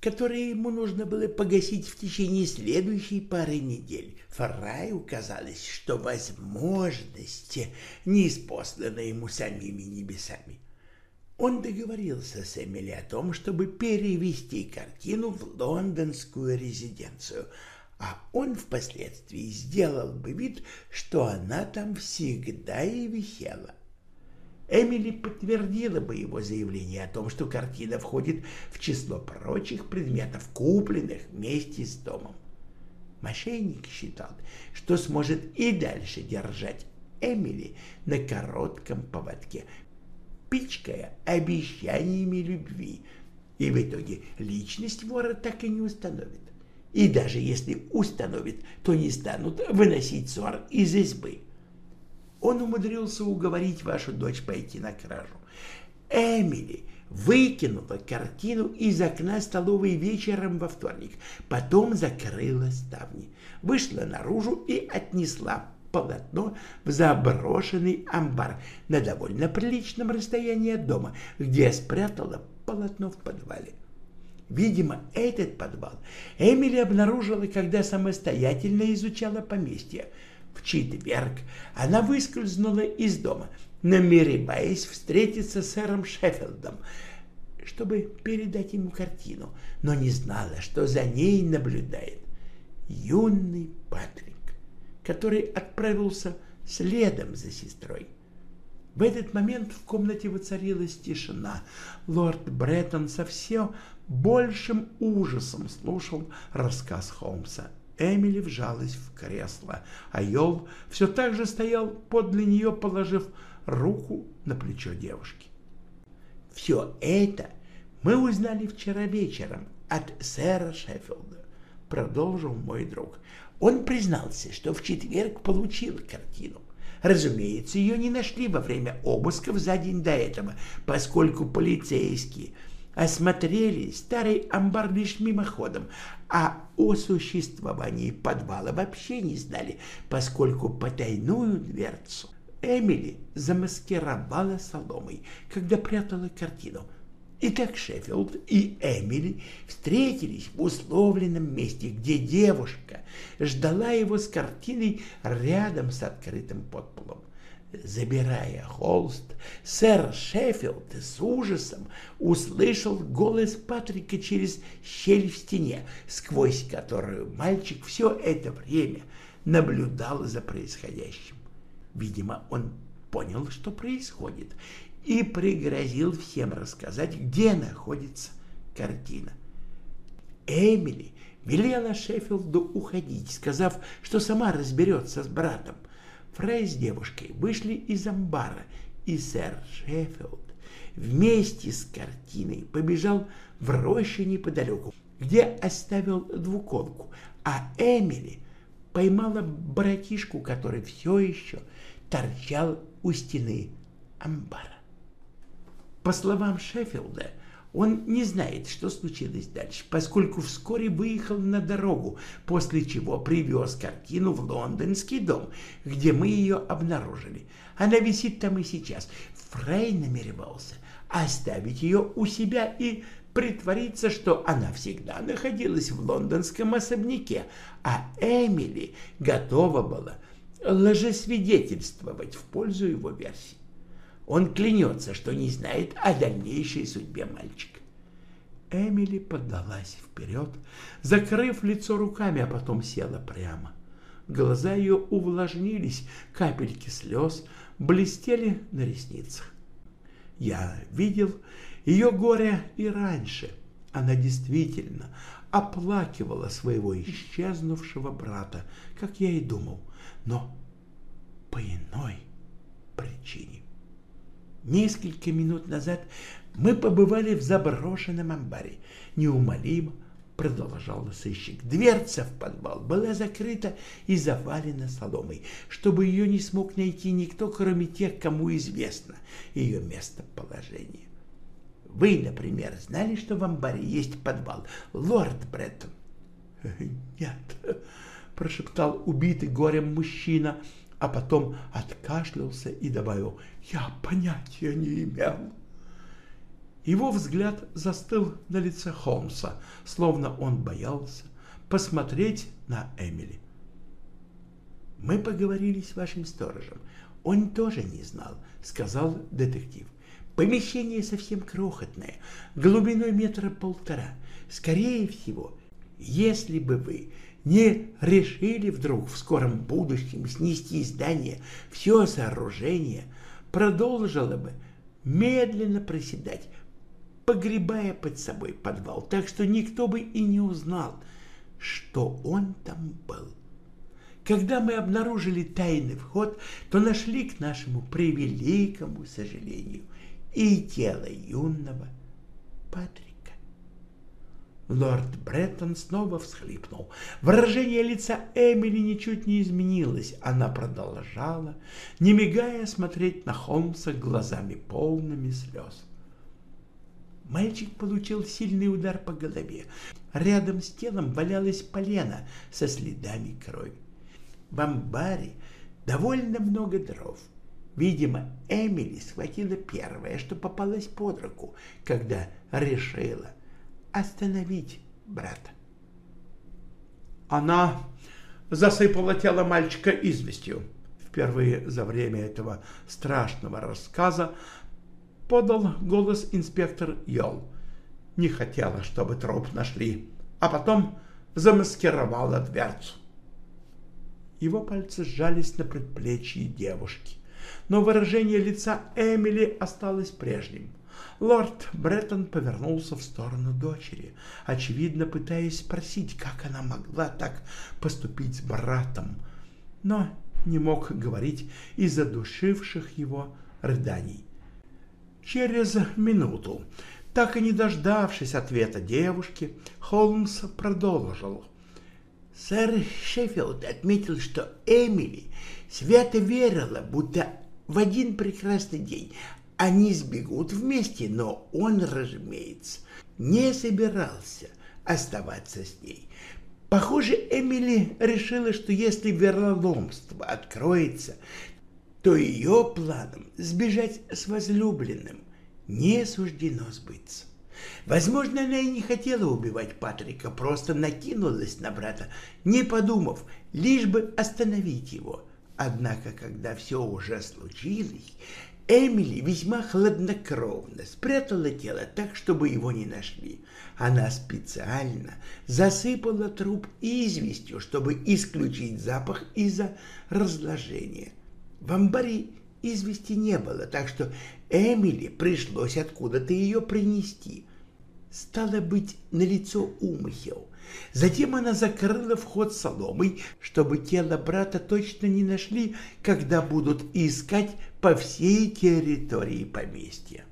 которые ему нужно было погасить в течение следующей пары недель. Фараю казалось, что возможности не испосланы ему самими небесами. Он договорился с Эмили о том, чтобы перевести картину в лондонскую резиденцию, а он впоследствии сделал бы вид, что она там всегда и висела. Эмили подтвердила бы его заявление о том, что картина входит в число прочих предметов, купленных вместе с домом. Мошенник считал, что сможет и дальше держать Эмили на коротком поводке, пичкая обещаниями любви, и в итоге личность вора так и не установит. И даже если установит, то не станут выносить ссор из избы он умудрился уговорить вашу дочь пойти на кражу. Эмили выкинула картину из окна столовой вечером во вторник, потом закрыла ставни, вышла наружу и отнесла полотно в заброшенный амбар на довольно приличном расстоянии от дома, где спрятала полотно в подвале. Видимо, этот подвал Эмили обнаружила, когда самостоятельно изучала поместье – в четверг она выскользнула из дома, намереваясь встретиться с сэром Шеффилдом, чтобы передать ему картину, но не знала, что за ней наблюдает юный Патрик, который отправился следом за сестрой. В этот момент в комнате воцарилась тишина. Лорд Бреттон со все большим ужасом слушал рассказ Холмса. Эмили вжалась в кресло, а Йол все так же стоял подле нее, положив руку на плечо девушки. «Все это мы узнали вчера вечером от сэра Шеффилда», — продолжил мой друг. Он признался, что в четверг получил картину. Разумеется, ее не нашли во время обысков за день до этого, поскольку полицейские — осмотрели старый амбар лишь мимоходом, а о существовании подвала вообще не знали, поскольку потайную дверцу Эмили замаскировала соломой, когда прятала картину. Итак, Шеффилд и Эмили встретились в условленном месте, где девушка ждала его с картиной рядом с открытым подполом. Забирая холст, сэр Шеффилд с ужасом услышал голос Патрика через щель в стене, сквозь которую мальчик все это время наблюдал за происходящим. Видимо, он понял, что происходит, и пригрозил всем рассказать, где находится картина. Эмили велела Шеффилду уходить, сказав, что сама разберется с братом. Фрей с девушкой вышли из амбара, и сэр Шеффилд вместе с картиной побежал в рощу неподалеку, где оставил двуколку, а Эмили поймала братишку, который все еще торчал у стены амбара. По словам Шеффилда, Он не знает, что случилось дальше, поскольку вскоре выехал на дорогу, после чего привез картину в лондонский дом, где мы ее обнаружили. Она висит там и сейчас. Фрей намеревался оставить ее у себя и притвориться, что она всегда находилась в лондонском особняке, а Эмили готова была лжесвидетельствовать в пользу его версии. Он клянется, что не знает о дальнейшей судьбе мальчика. Эмили поддалась вперед, закрыв лицо руками, а потом села прямо. Глаза ее увлажнились, капельки слез блестели на ресницах. Я видел ее горе и раньше. Она действительно оплакивала своего исчезнувшего брата, как я и думал, но по иной причине. Несколько минут назад мы побывали в заброшенном амбаре. Неумолимо продолжал сыщик. Дверца в подвал была закрыта и завалена соломой, чтобы ее не смог найти никто, кроме тех, кому известно ее местоположение. Вы, например, знали, что в амбаре есть подвал, лорд Бреттон? — Нет, — прошептал убитый горем мужчина, а потом откашлялся и добавил, — я понятия не имел. Его взгляд застыл на лице Холмса, словно он боялся посмотреть на Эмили. «Мы поговорили с вашим сторожем. Он тоже не знал», — сказал детектив. «Помещение совсем крохотное, глубиной метра полтора. Скорее всего, если бы вы не решили вдруг в скором будущем снести здание, все сооружение продолжило бы медленно проседать, погребая под собой подвал, так что никто бы и не узнал, что он там был. Когда мы обнаружили тайный вход, то нашли к нашему превеликому сожалению и тело юного Патрика. Лорд Бреттон снова всхлипнул. Выражение лица Эмили ничуть не изменилось. Она продолжала, не мигая, смотреть на Холмса глазами полными слез. Мальчик получил сильный удар по голове. Рядом с телом валялась полена со следами крови. В амбаре довольно много дров. Видимо, Эмили схватила первое, что попалось под руку, когда решила остановить брата. Она засыпала тело мальчика известью. Впервые за время этого страшного рассказа подал голос инспектор Йол. Не хотела, чтобы труп нашли, а потом замаскировала дверцу. Его пальцы сжались на предплечье девушки, но выражение лица Эмили осталось прежним. Лорд Бреттон повернулся в сторону дочери, очевидно пытаясь спросить, как она могла так поступить с братом, но не мог говорить из-за душивших его рыданий. Через минуту, так и не дождавшись ответа девушки, Холмс продолжил. Сэр Шеффилд отметил, что Эмили свято верила, будто в один прекрасный день они сбегут вместе, но он, разумеется, не собирался оставаться с ней. Похоже, Эмили решила, что если вероломство откроется, то ее планам сбежать с возлюбленным не суждено сбыться. Возможно, она и не хотела убивать Патрика, просто накинулась на брата, не подумав, лишь бы остановить его. Однако, когда все уже случилось, Эмили весьма хладнокровно спрятала тело так, чтобы его не нашли. Она специально засыпала труп известью, чтобы исключить запах из-за разложения. В амбаре извести не было, так что Эмили пришлось откуда-то ее принести. Стало быть, налицо умысел. Затем она закрыла вход соломой, чтобы тело брата точно не нашли, когда будут искать по всей территории поместья.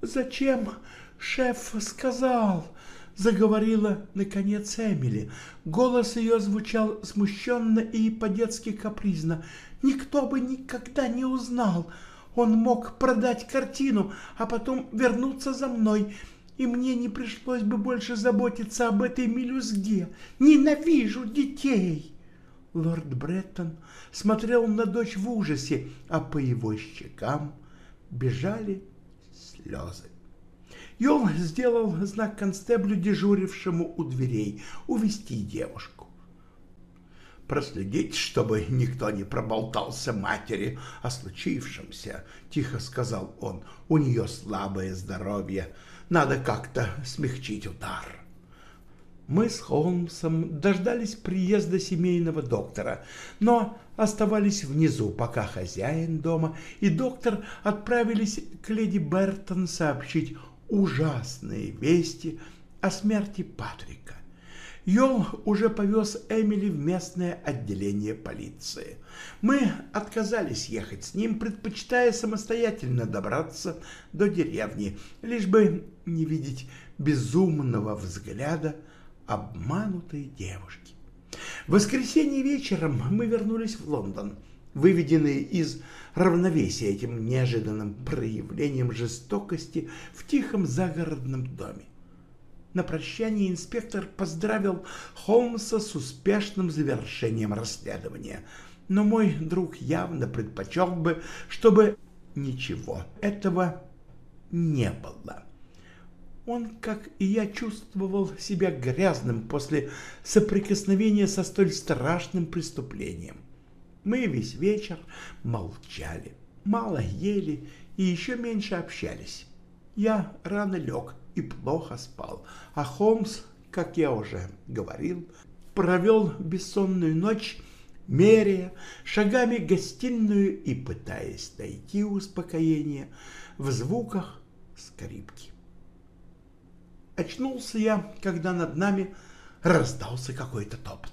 «Зачем шеф сказал?» — заговорила, наконец, Эмили. Голос ее звучал смущенно и по-детски капризно. «Никто бы никогда не узнал. Он мог продать картину, а потом вернуться за мной, и мне не пришлось бы больше заботиться об этой мелюзге. Ненавижу детей!» Лорд Бреттон смотрел на дочь в ужасе, а по его щекам бежали слезы. Йол сделал знак констеблю, дежурившему у дверей, увести девушку. «Проследить, чтобы никто не проболтался матери о случившемся», — тихо сказал он. «У нее слабое здоровье. Надо как-то смягчить удар». Мы с Холмсом дождались приезда семейного доктора, но оставались внизу, пока хозяин дома и доктор отправились к леди Бертон сообщить ужасные вести о смерти Патрика. Йол уже повез Эмили в местное отделение полиции. Мы отказались ехать с ним, предпочитая самостоятельно добраться до деревни, лишь бы не видеть безумного взгляда обманутой девушки. В воскресенье вечером мы вернулись в Лондон, выведенные из равновесия этим неожиданным проявлением жестокости в тихом загородном доме. На прощание инспектор поздравил Холмса с успешным завершением расследования, но мой друг явно предпочел бы, чтобы ничего этого не было. Он, как и я, чувствовал себя грязным после соприкосновения со столь страшным преступлением. Мы весь вечер молчали, мало ели и еще меньше общались. Я рано лег и плохо спал, а Холмс, как я уже говорил, провел бессонную ночь, меряя шагами гостиную и пытаясь найти успокоение в звуках скрипки. Очнулся я, когда над нами раздался какой-то топот.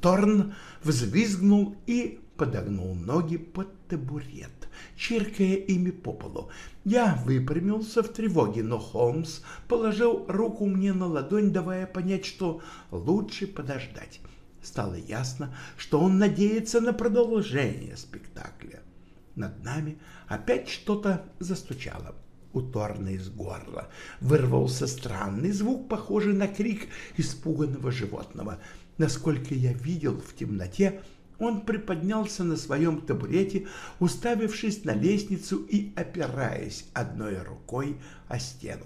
Торн взвизгнул и подогнул ноги под табурет, чиркая ими по полу. Я выпрямился в тревоге, но Холмс положил руку мне на ладонь, давая понять, что лучше подождать. Стало ясно, что он надеется на продолжение спектакля. Над нами опять что-то застучало у Торна из горла. Вырвался странный звук, похожий на крик испуганного животного. Насколько я видел в темноте, он приподнялся на своем табурете, уставившись на лестницу и опираясь одной рукой о стену.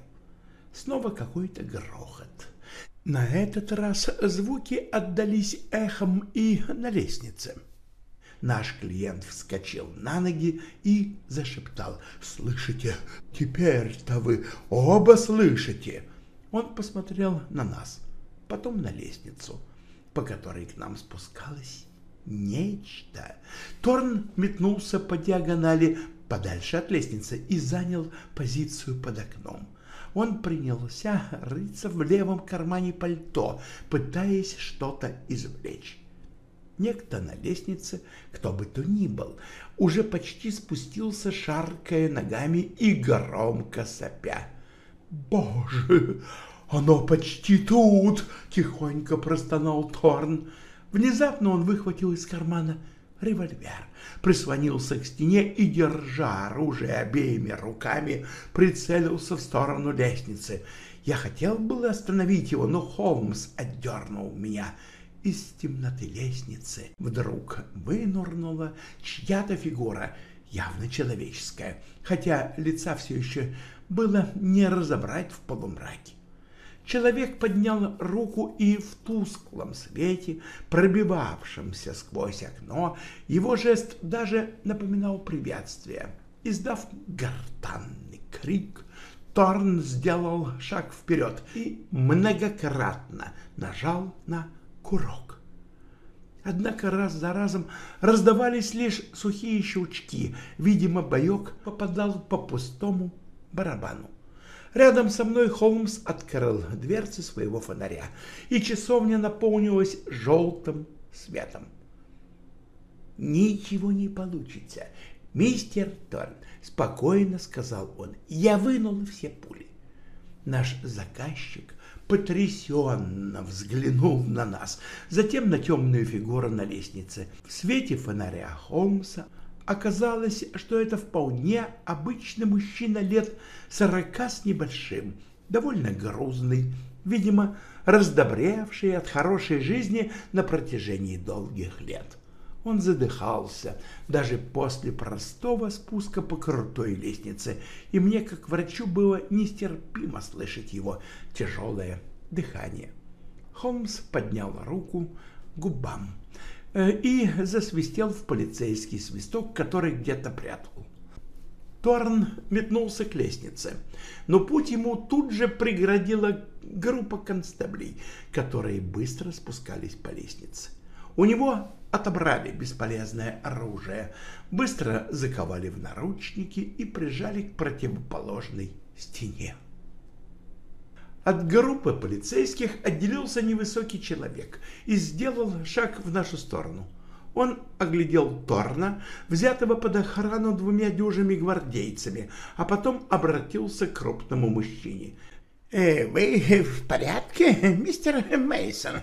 Снова какой-то грохот. На этот раз звуки отдались эхом и на лестнице. Наш клиент вскочил на ноги и зашептал. «Слышите? Теперь-то вы оба слышите!» Он посмотрел на нас, потом на лестницу, по которой к нам спускалось нечто. Торн метнулся по диагонали подальше от лестницы и занял позицию под окном. Он принялся рыться в левом кармане пальто, пытаясь что-то извлечь. Некто на лестнице, кто бы то ни был, уже почти спустился, шаркая ногами и громко сопя. «Боже, оно почти тут!» — тихонько простонал Торн. Внезапно он выхватил из кармана револьвер, прислонился к стене и, держа оружие обеими руками, прицелился в сторону лестницы. Я хотел было остановить его, но Холмс отдернул меня — из темноты лестницы вдруг вынурнула чья-то фигура, явно человеческая, хотя лица все еще было не разобрать в полумраке. Человек поднял руку, и в тусклом свете, пробивавшемся сквозь окно, его жест даже напоминал приветствие. Издав гортанный крик, Торн сделал шаг вперед и многократно нажал на курок. Однако раз за разом раздавались лишь сухие щелчки. Видимо, боек попадал по пустому барабану. Рядом со мной Холмс открыл дверцы своего фонаря, и часовня наполнилась желтым светом. «Ничего не получится, мистер Торн», — спокойно сказал он. «Я вынул все пули». Наш заказчик потрясенно взглянул на нас, затем на темную фигуру на лестнице. В свете фонаря Холмса оказалось, что это вполне обычный мужчина лет сорока с небольшим, довольно грузный, видимо, раздобревший от хорошей жизни на протяжении долгих лет. Он задыхался даже после простого спуска по крутой лестнице, и мне, как врачу, было нестерпимо слышать его тяжелое дыхание. Холмс поднял руку губам э, и засвистел в полицейский свисток, который где-то прятал. Торн метнулся к лестнице, но путь ему тут же преградила группа констеблей, которые быстро спускались по лестнице. У него отобрали бесполезное оружие, быстро заковали в наручники и прижали к противоположной стене. От группы полицейских отделился невысокий человек и сделал шаг в нашу сторону. Он оглядел Торна, взятого под охрану двумя дюжими гвардейцами, а потом обратился к крупному мужчине. «Э, «Вы в порядке, мистер Мейсон?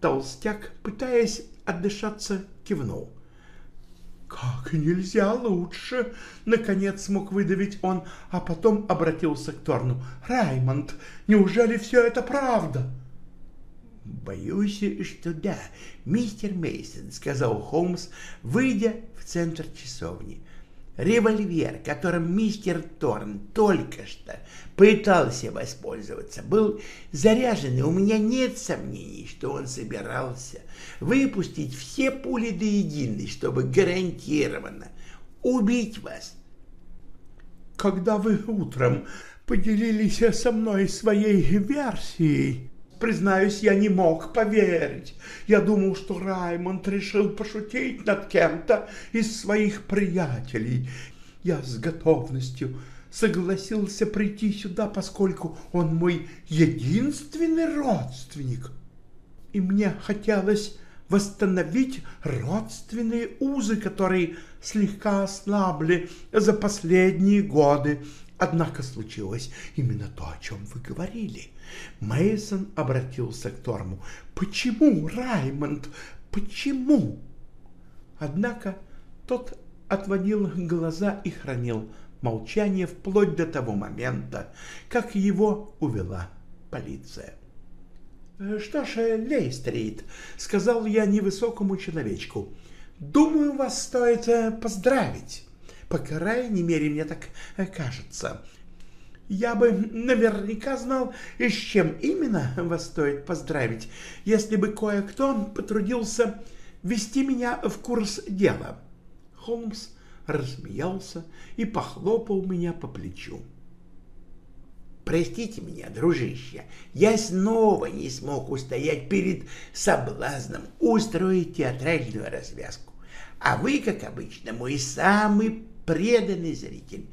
Толстяк, пытаясь отдышаться, кивнул. «Как нельзя лучше!» — наконец смог выдавить он, а потом обратился к Торну. «Раймонд, неужели все это правда?» «Боюсь, что да, мистер Мейсон», — сказал Холмс, выйдя в центр часовни. Револьвер, которым мистер Торн только что пытался воспользоваться, был заряжен, и у меня нет сомнений, что он собирался выпустить все пули до единой, чтобы гарантированно убить вас. Когда вы утром поделились со мной своей версией, Признаюсь, я не мог поверить. Я думал, что Раймонд решил пошутить над кем-то из своих приятелей. Я с готовностью согласился прийти сюда, поскольку он мой единственный родственник. И мне хотелось восстановить родственные узы, которые слегка ослабли за последние годы. Однако случилось именно то, о чем вы говорили. Мейсон обратился к Торму. «Почему, Раймонд? Почему?» Однако тот отводил глаза и хранил молчание вплоть до того момента, как его увела полиция. «Что ж, Лейстрит», — сказал я невысокому человечку, — «думаю, вас стоит э, поздравить. По крайней мере, мне так э, кажется. Я бы наверняка знал, с чем именно вас стоит поздравить, если бы кое-кто потрудился ввести меня в курс дела. Холмс рассмеялся и похлопал меня по плечу. Простите меня, дружище, я снова не смог устоять перед соблазном устроить театральную развязку. А вы, как обычно, мой самый преданный зритель.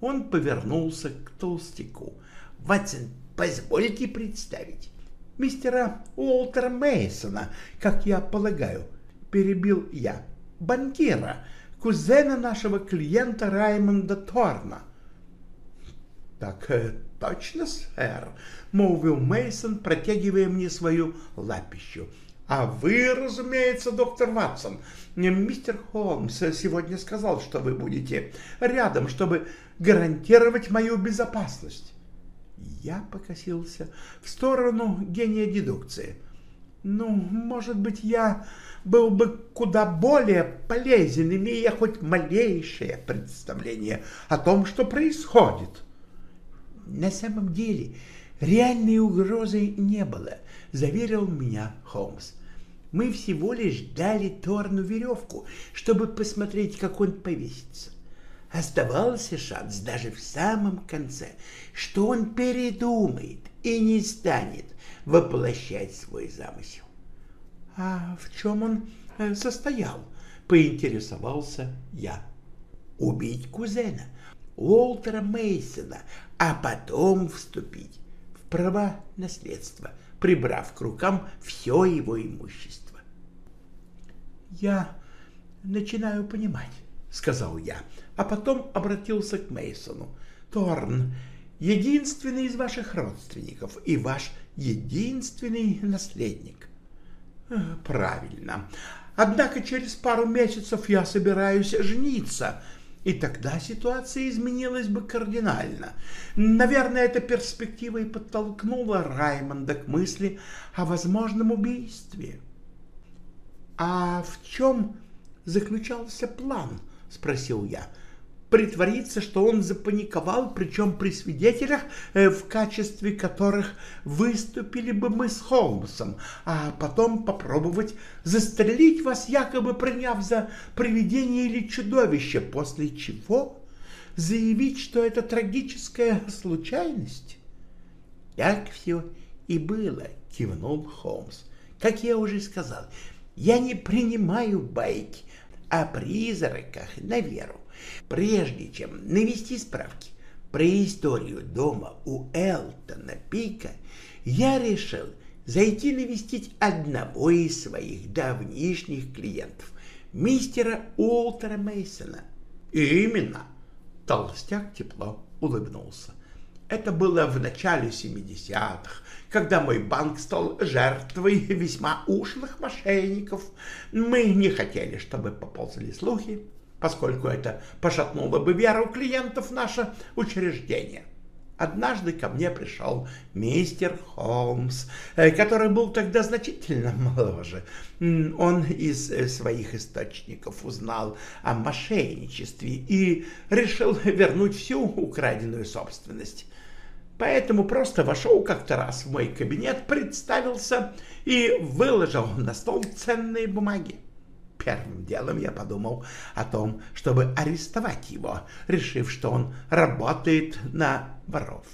Он повернулся к толстяку. «Ватсон, позвольте представить. Мистера Уолтера Мейсона, как я полагаю, перебил я. Банкира, кузена нашего клиента Раймонда Торна». «Так э, точно, сэр», — молвил Мейсон, протягивая мне свою лапищу. А вы, разумеется, доктор Ватсон, мистер Холмс сегодня сказал, что вы будете рядом, чтобы гарантировать мою безопасность. Я покосился в сторону гения дедукции. Ну, может быть, я был бы куда более полезен, имея хоть малейшее представление о том, что происходит. На самом деле, реальной угрозы не было, заверил меня Холмс. Мы всего лишь дали Торну веревку, чтобы посмотреть, как он повесится. Оставался шанс даже в самом конце, что он передумает и не станет воплощать свой замысел. — А в чем он э, состоял? — поинтересовался я. — Убить кузена, Уолтера Мейсона, а потом вступить в права наследства, прибрав к рукам все его имущество. — Я начинаю понимать, — сказал я, а потом обратился к Мейсону. Торн, единственный из ваших родственников и ваш единственный наследник. Э, правильно. Однако через пару месяцев я собираюсь жениться, и тогда ситуация изменилась бы кардинально. Наверное, эта перспектива и подтолкнула Раймонда к мысли о возможном убийстве. «А в чем заключался план?» — спросил я. «Притвориться, что он запаниковал, причем при свидетелях, э, в качестве которых выступили бы мы с Холмсом, а потом попробовать застрелить вас, якобы приняв за привидение или чудовище, после чего заявить, что это трагическая случайность?» «Так все и было», — кивнул Холмс. «Как я уже сказал, я не принимаю байки о призраках на веру. Прежде чем навести справки про историю дома у Элтона Пика, я решил зайти навестить одного из своих давнишних клиентов, мистера Уолтера Мейсона. Именно. Толстяк тепло улыбнулся. Это было в начале 70-х, когда мой банк стал жертвой весьма ушлых мошенников. Мы не хотели, чтобы поползли слухи, поскольку это пошатнуло бы веру клиентов в наше учреждение. Однажды ко мне пришел мистер Холмс, э, который был тогда значительно моложе. Он из э, своих источников узнал о мошенничестве и решил вернуть всю украденную собственность. Поэтому просто вошел как-то раз в мой кабинет, представился и выложил на стол ценные бумаги. Первым делом я подумал о том, чтобы арестовать его, решив, что он работает на воров.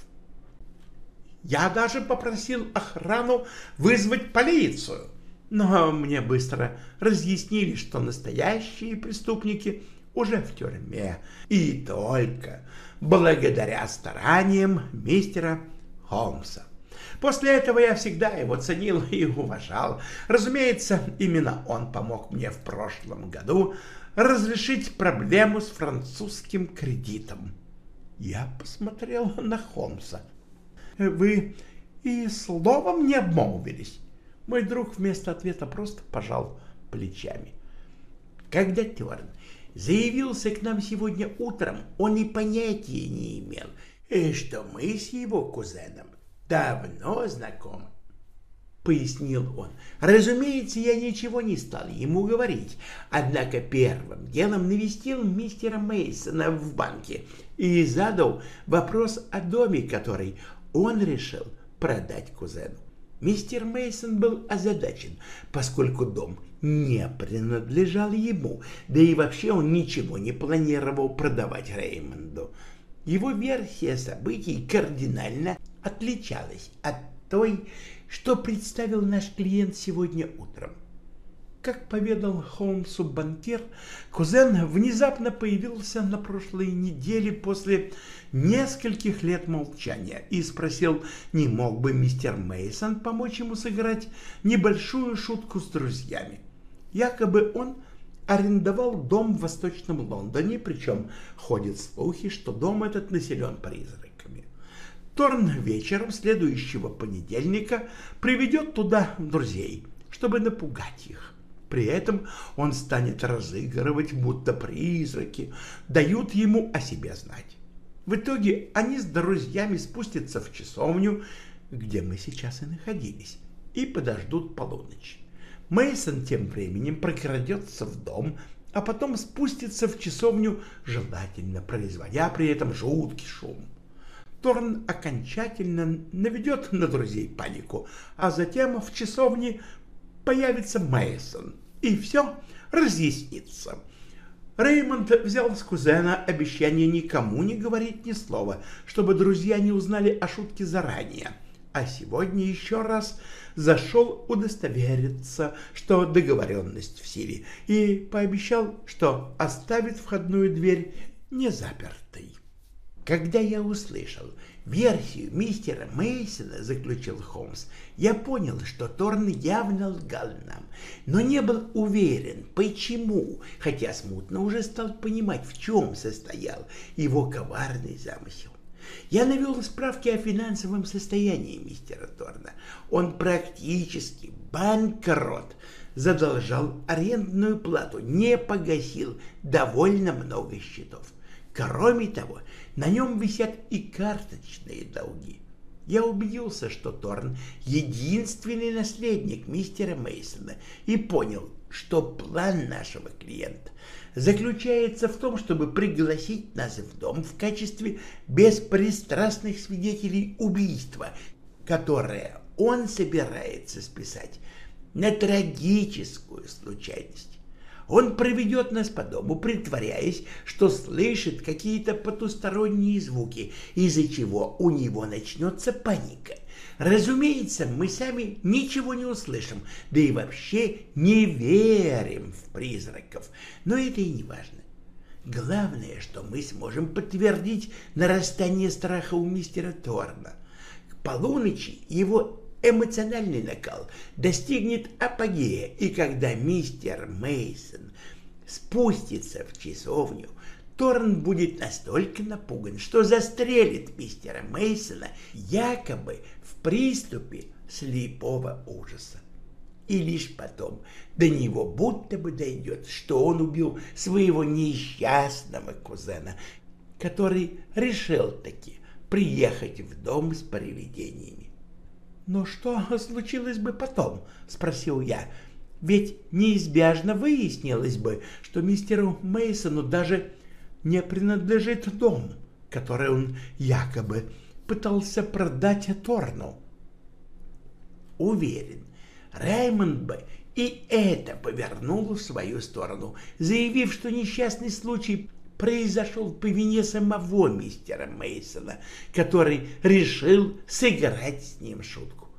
Я даже попросил охрану вызвать полицию, но мне быстро разъяснили, что настоящие преступники уже в тюрьме, и только благодаря стараниям мистера Холмса. После этого я всегда его ценил и уважал. Разумеется, именно он помог мне в прошлом году разрешить проблему с французским кредитом. Я посмотрел на Холмса. «Вы и словом не обмолвились?» Мой друг вместо ответа просто пожал плечами. Когда Терн заявился к нам сегодня утром, он и понятия не имел, э, что мы с его кузеном давно знакомы. — пояснил он. Разумеется, я ничего не стал ему говорить, однако первым делом навестил мистера Мейсона в банке и задал вопрос о доме, который он решил продать кузену. Мистер Мейсон был озадачен, поскольку дом не принадлежал ему, да и вообще он ничего не планировал продавать Реймонду. Его версия событий кардинально отличалась от той, что представил наш клиент сегодня утром. Как поведал Холмсу банкир, кузен внезапно появился на прошлой неделе после нескольких лет молчания и спросил, не мог бы мистер Мейсон помочь ему сыграть небольшую шутку с друзьями. Якобы он арендовал дом в Восточном Лондоне, причем ходят слухи, что дом этот населен призраками. Торн вечером следующего понедельника приведет туда друзей, чтобы напугать их. При этом он станет разыгрывать, будто призраки дают ему о себе знать. В итоге они с друзьями спустятся в часовню, где мы сейчас и находились, и подождут полуночи. Мейсон тем временем прокрадется в дом, а потом спустится в часовню, желательно производя при этом жуткий шум. Торн окончательно наведет на друзей панику, а затем в часовне появится Мейсон, и все разъяснится. Реймонд взял с кузена обещание никому не говорить ни слова, чтобы друзья не узнали о шутке заранее. А сегодня еще раз зашел удостовериться, что договоренность в силе, и пообещал, что оставит входную дверь незапертой. Когда я услышал версию мистера Мейсона, заключил Холмс, я понял, что Торн явно лгал нам, но не был уверен, почему, хотя смутно уже стал понимать, в чем состоял его коварный замысел. Я навел справки о финансовом состоянии мистера Торна. Он практически банкрот. задолжал арендную плату, не погасил довольно много счетов. Кроме того, на нем висят и карточные долги. Я убедился, что Торн — единственный наследник мистера Мейсона и понял, что план нашего клиента заключается в том, чтобы пригласить нас в дом в качестве беспристрастных свидетелей убийства, которое он собирается списать на трагическую случайность. Он проведет нас по дому, притворяясь, что слышит какие-то потусторонние звуки, из-за чего у него начнется паника. Разумеется, мы сами ничего не услышим, да и вообще не верим в призраков, но это и не важно. Главное, что мы сможем подтвердить нарастание страха у мистера Торна. К полуночи его эмоциональный накал достигнет апогея, и когда мистер Мейсон спустится в часовню, Торн будет настолько напуган, что застрелит мистера Мейсона якобы в приступе слепого ужаса. И лишь потом до него будто бы дойдет, что он убил своего несчастного кузена, который решил таки приехать в дом с привидениями. «Но что случилось бы потом?» — спросил я. «Ведь неизбежно выяснилось бы, что мистеру Мейсону даже не принадлежит дом, который он якобы пытался продать Торну». Уверен, Раймонд бы и это повернул в свою сторону, заявив, что несчастный случай произошел по вине самого мистера Мейсона, который решил сыграть с ним шутку.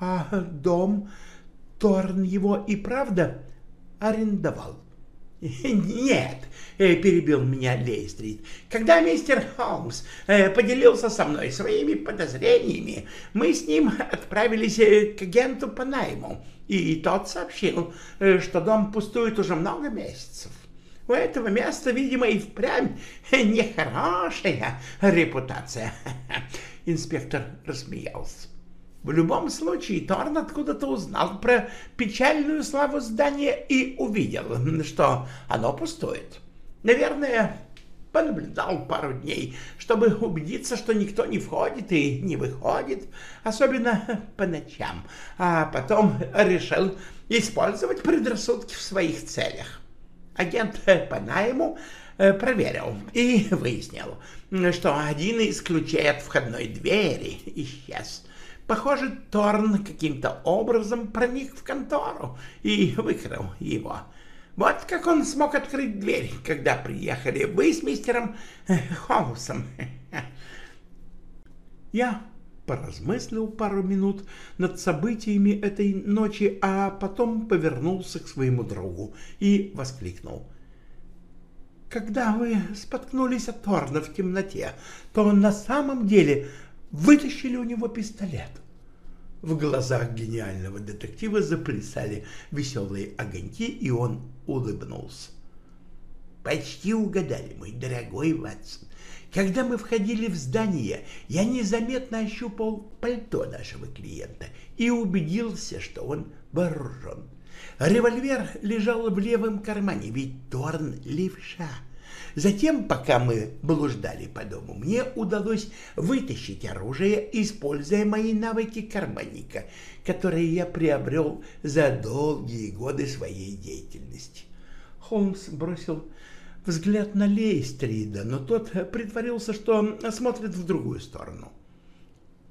А дом Торн его и правда арендовал? «Нет», — перебил меня Лейстрит, — «когда мистер Холмс э, поделился со мной своими подозрениями, мы с ним отправились э, к агенту по найму, и тот сообщил, э, что дом пустует уже много месяцев. У этого места, видимо, и впрямь нехорошая репутация. Инспектор рассмеялся. В любом случае, Торн откуда-то узнал про печальную славу здания и увидел, что оно пустует. Наверное, понаблюдал пару дней, чтобы убедиться, что никто не входит и не выходит, особенно по ночам, а потом решил использовать предрассудки в своих целях. Агент по найму э, проверил и выяснил, что один из ключей от входной двери исчез. Похоже, Торн каким-то образом проник в контору и выкрал его. Вот как он смог открыть дверь, когда приехали вы с мистером э, Холмсом. Я поразмыслил пару минут над событиями этой ночи, а потом повернулся к своему другу и воскликнул. «Когда вы споткнулись от Торна в темноте, то на самом деле вытащили у него пистолет». В глазах гениального детектива заплясали веселые огоньки, и он улыбнулся. «Почти угадали, мой дорогой Ватсон. Когда мы входили в здание, я незаметно ощупал пальто нашего клиента и убедился, что он вооружен. Револьвер лежал в левом кармане, ведь Торн левша. Затем, пока мы блуждали по дому, мне удалось вытащить оружие, используя мои навыки карманника, которые я приобрел за долгие годы своей деятельности. Холмс бросил взгляд на Лейстрида, но тот притворился, что смотрит в другую сторону.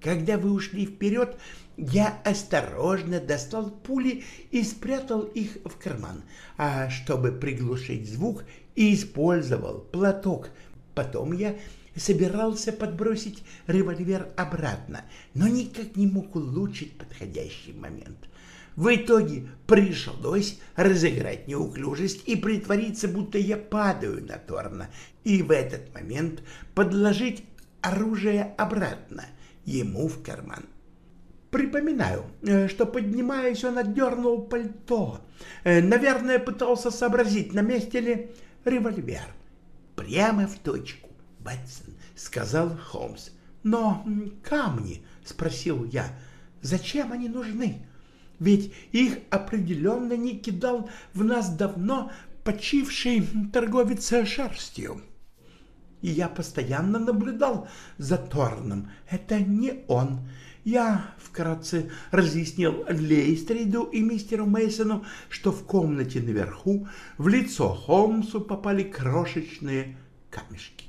Когда вы ушли вперед, я осторожно достал пули и спрятал их в карман, а чтобы приглушить звук, использовал платок. Потом я собирался подбросить револьвер обратно, но никак не мог улучшить подходящий момент. В итоге пришлось разыграть неуклюжесть и притвориться, будто я падаю на Торна, и в этот момент подложить оружие обратно ему в карман. Припоминаю, э, что, поднимаясь, он отдернул пальто. Э, наверное, пытался сообразить, на месте ли револьвер. Прямо в точку, Батсон, — сказал Холмс. Но камни, — спросил я, — зачем они нужны? ведь их определенно не кидал в нас давно почивший торговец шерстью. И я постоянно наблюдал за Торном. Это не он. Я вкратце разъяснил Лейстриду и мистеру Мейсону, что в комнате наверху в лицо Холмсу попали крошечные камешки.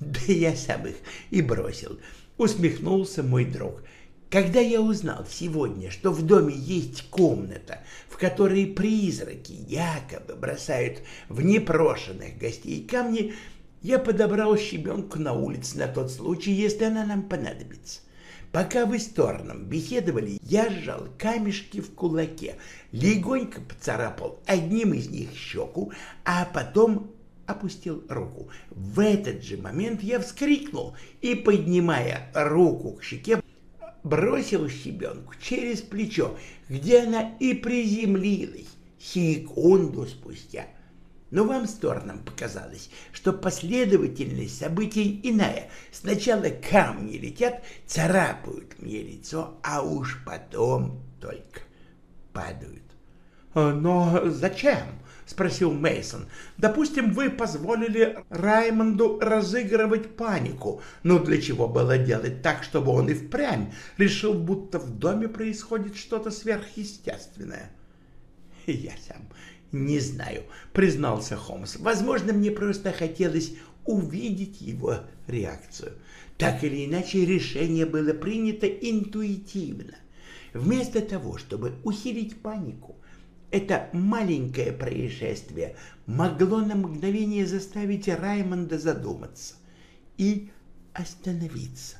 Да я сам их и бросил, усмехнулся мой друг. Когда я узнал сегодня, что в доме есть комната, в которой призраки якобы бросают в непрошенных гостей камни, я подобрал щебенку на улице на тот случай, если она нам понадобится. Пока вы с Торном беседовали, я сжал камешки в кулаке, легонько поцарапал одним из них щеку, а потом опустил руку. В этот же момент я вскрикнул и, поднимая руку к щеке, бросил щебенку через плечо, где она и приземлилась секунду спустя. Но вам с Торном показалось, что последовательность событий иная. Сначала камни летят, царапают мне лицо, а уж потом только падают. «Но зачем?» — спросил Мейсон. «Допустим, вы позволили Раймонду разыгрывать панику, но для чего было делать так, чтобы он и впрямь решил, будто в доме происходит что-то сверхъестественное?» «Я сам не знаю», — признался Холмс. «Возможно, мне просто хотелось увидеть его реакцию. Так или иначе, решение было принято интуитивно. Вместо того, чтобы усилить панику, это маленькое происшествие могло на мгновение заставить Раймонда задуматься и остановиться.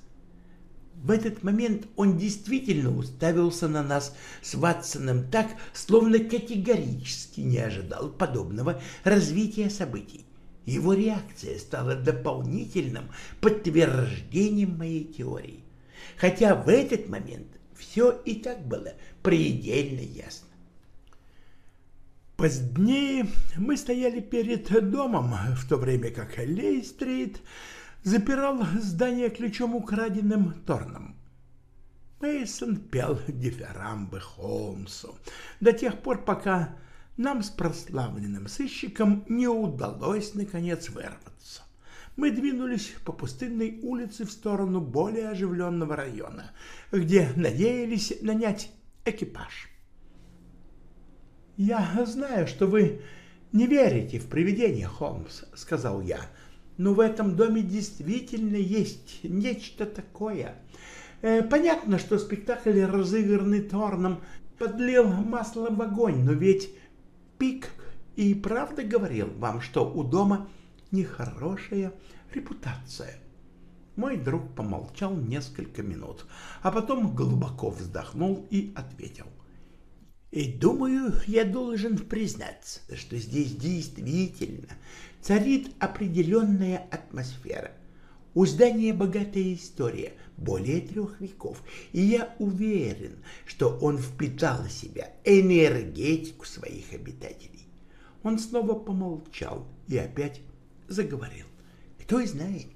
В этот момент он действительно уставился на нас с Ватсоном так, словно категорически не ожидал подобного развития событий. Его реакция стала дополнительным подтверждением моей теории. Хотя в этот момент все и так было предельно ясно. Позднее мы стояли перед домом, в то время как Лей-стрит запирал здание ключом украденным Торном. Мейсон пел дифирамбы Холмсу до тех пор, пока нам с прославленным сыщиком не удалось, наконец, вырваться. Мы двинулись по пустынной улице в сторону более оживленного района, где надеялись нанять экипаж. «Я знаю, что вы не верите в привидения, Холмс», — сказал я, — «но в этом доме действительно есть нечто такое. Э, понятно, что спектакль, разыгранный Торном, подлил масло в огонь, но ведь Пик и правда говорил вам, что у дома нехорошая репутация». Мой друг помолчал несколько минут, а потом глубоко вздохнул и ответил. И думаю, я должен признаться, что здесь действительно царит определенная атмосфера. У здания богатая история, более трех веков, и я уверен, что он впитал в себя энергетику своих обитателей. Он снова помолчал и опять заговорил. Кто знает,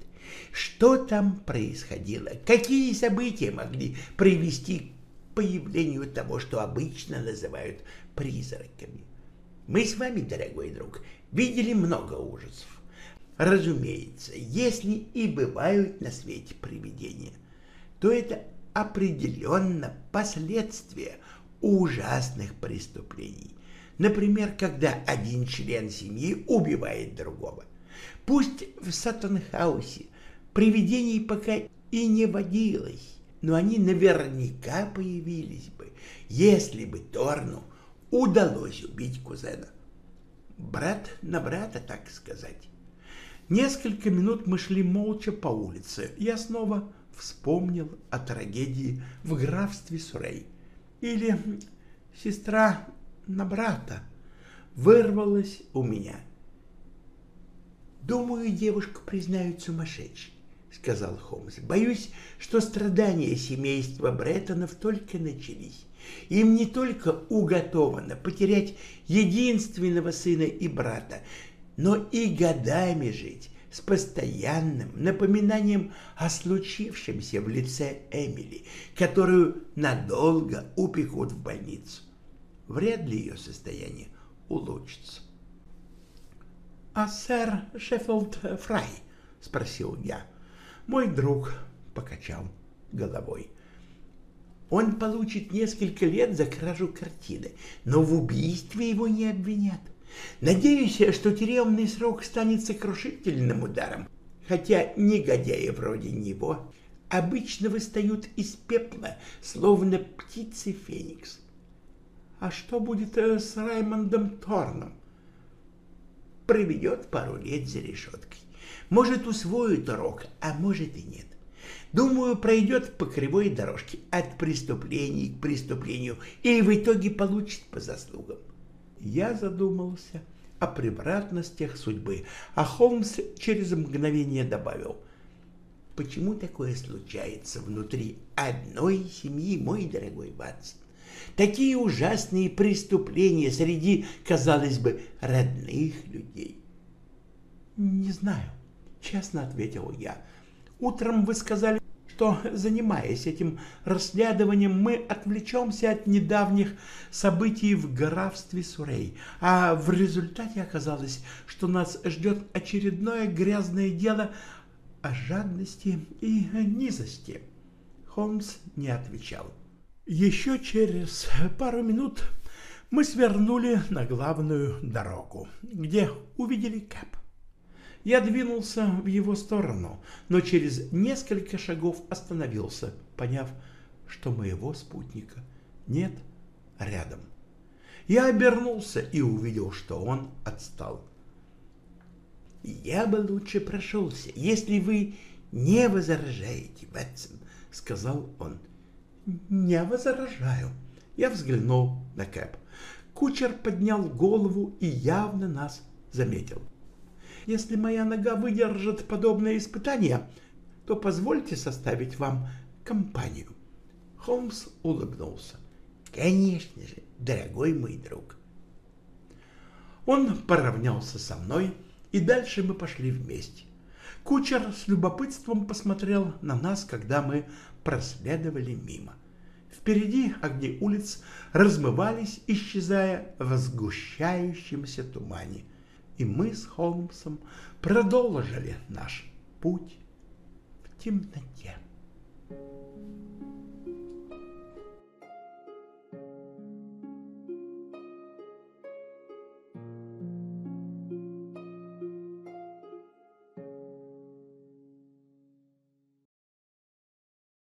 что там происходило, какие события могли привести появлению того, что обычно называют призраками. Мы с вами, дорогой друг, видели много ужасов. Разумеется, если и бывают на свете привидения, то это определенно последствия ужасных преступлений. Например, когда один член семьи убивает другого. Пусть в Саттенхаусе привидений пока и не водилось, но они наверняка появились бы, если бы Торну удалось убить кузена. Брат на брата, так сказать. Несколько минут мы шли молча по улице. Я снова вспомнил о трагедии в графстве Сурей. Или сестра на брата вырвалась у меня. Думаю, девушку признают сумасшедшей. — сказал Холмс. «Боюсь, что страдания семейства Бреттонов только начались. Им не только уготовано потерять единственного сына и брата, но и годами жить с постоянным напоминанием о случившемся в лице Эмили, которую надолго упекут в больницу. Вряд ли ее состояние улучшится. — А сэр Шеффилд Фрай? — спросил я. Мой друг покачал головой. Он получит несколько лет за кражу картины, но в убийстве его не обвинят. Надеюсь, что тюремный срок станет сокрушительным ударом, хотя негодяи вроде него обычно выстают из пепла, словно птицы Феникс. А что будет э, с Раймондом Торном? Проведет пару лет за решеткой. Может, усвоит урок, а может и нет. Думаю, пройдет по кривой дорожке от преступлений к преступлению и в итоге получит по заслугам. Я задумался о превратностях судьбы, а Холмс через мгновение добавил. Почему такое случается внутри одной семьи, мой дорогой Ватсон? Такие ужасные преступления среди, казалось бы, родных людей. Не знаю, честно ответил я. Утром вы сказали, что, занимаясь этим расследованием, мы отвлечемся от недавних событий в графстве Сурей, а в результате оказалось, что нас ждет очередное грязное дело о жадности и низости. Холмс не отвечал. Еще через пару минут мы свернули на главную дорогу, где увидели Кэп. Я двинулся в его сторону, но через несколько шагов остановился, поняв, что моего спутника нет рядом. Я обернулся и увидел, что он отстал. «Я бы лучше прошелся, если вы не возражаете, Ватсон», — сказал он. «Не возражаю». Я взглянул на Кэп. Кучер поднял голову и явно нас заметил. Если моя нога выдержит подобное испытание, то позвольте составить вам компанию. Холмс улыбнулся. Конечно же, дорогой мой друг. Он поравнялся со мной, и дальше мы пошли вместе. Кучер с любопытством посмотрел на нас, когда мы проследовали мимо. Впереди огни улиц размывались, исчезая в сгущающемся тумане и мы с Холмсом продолжили наш путь в темноте.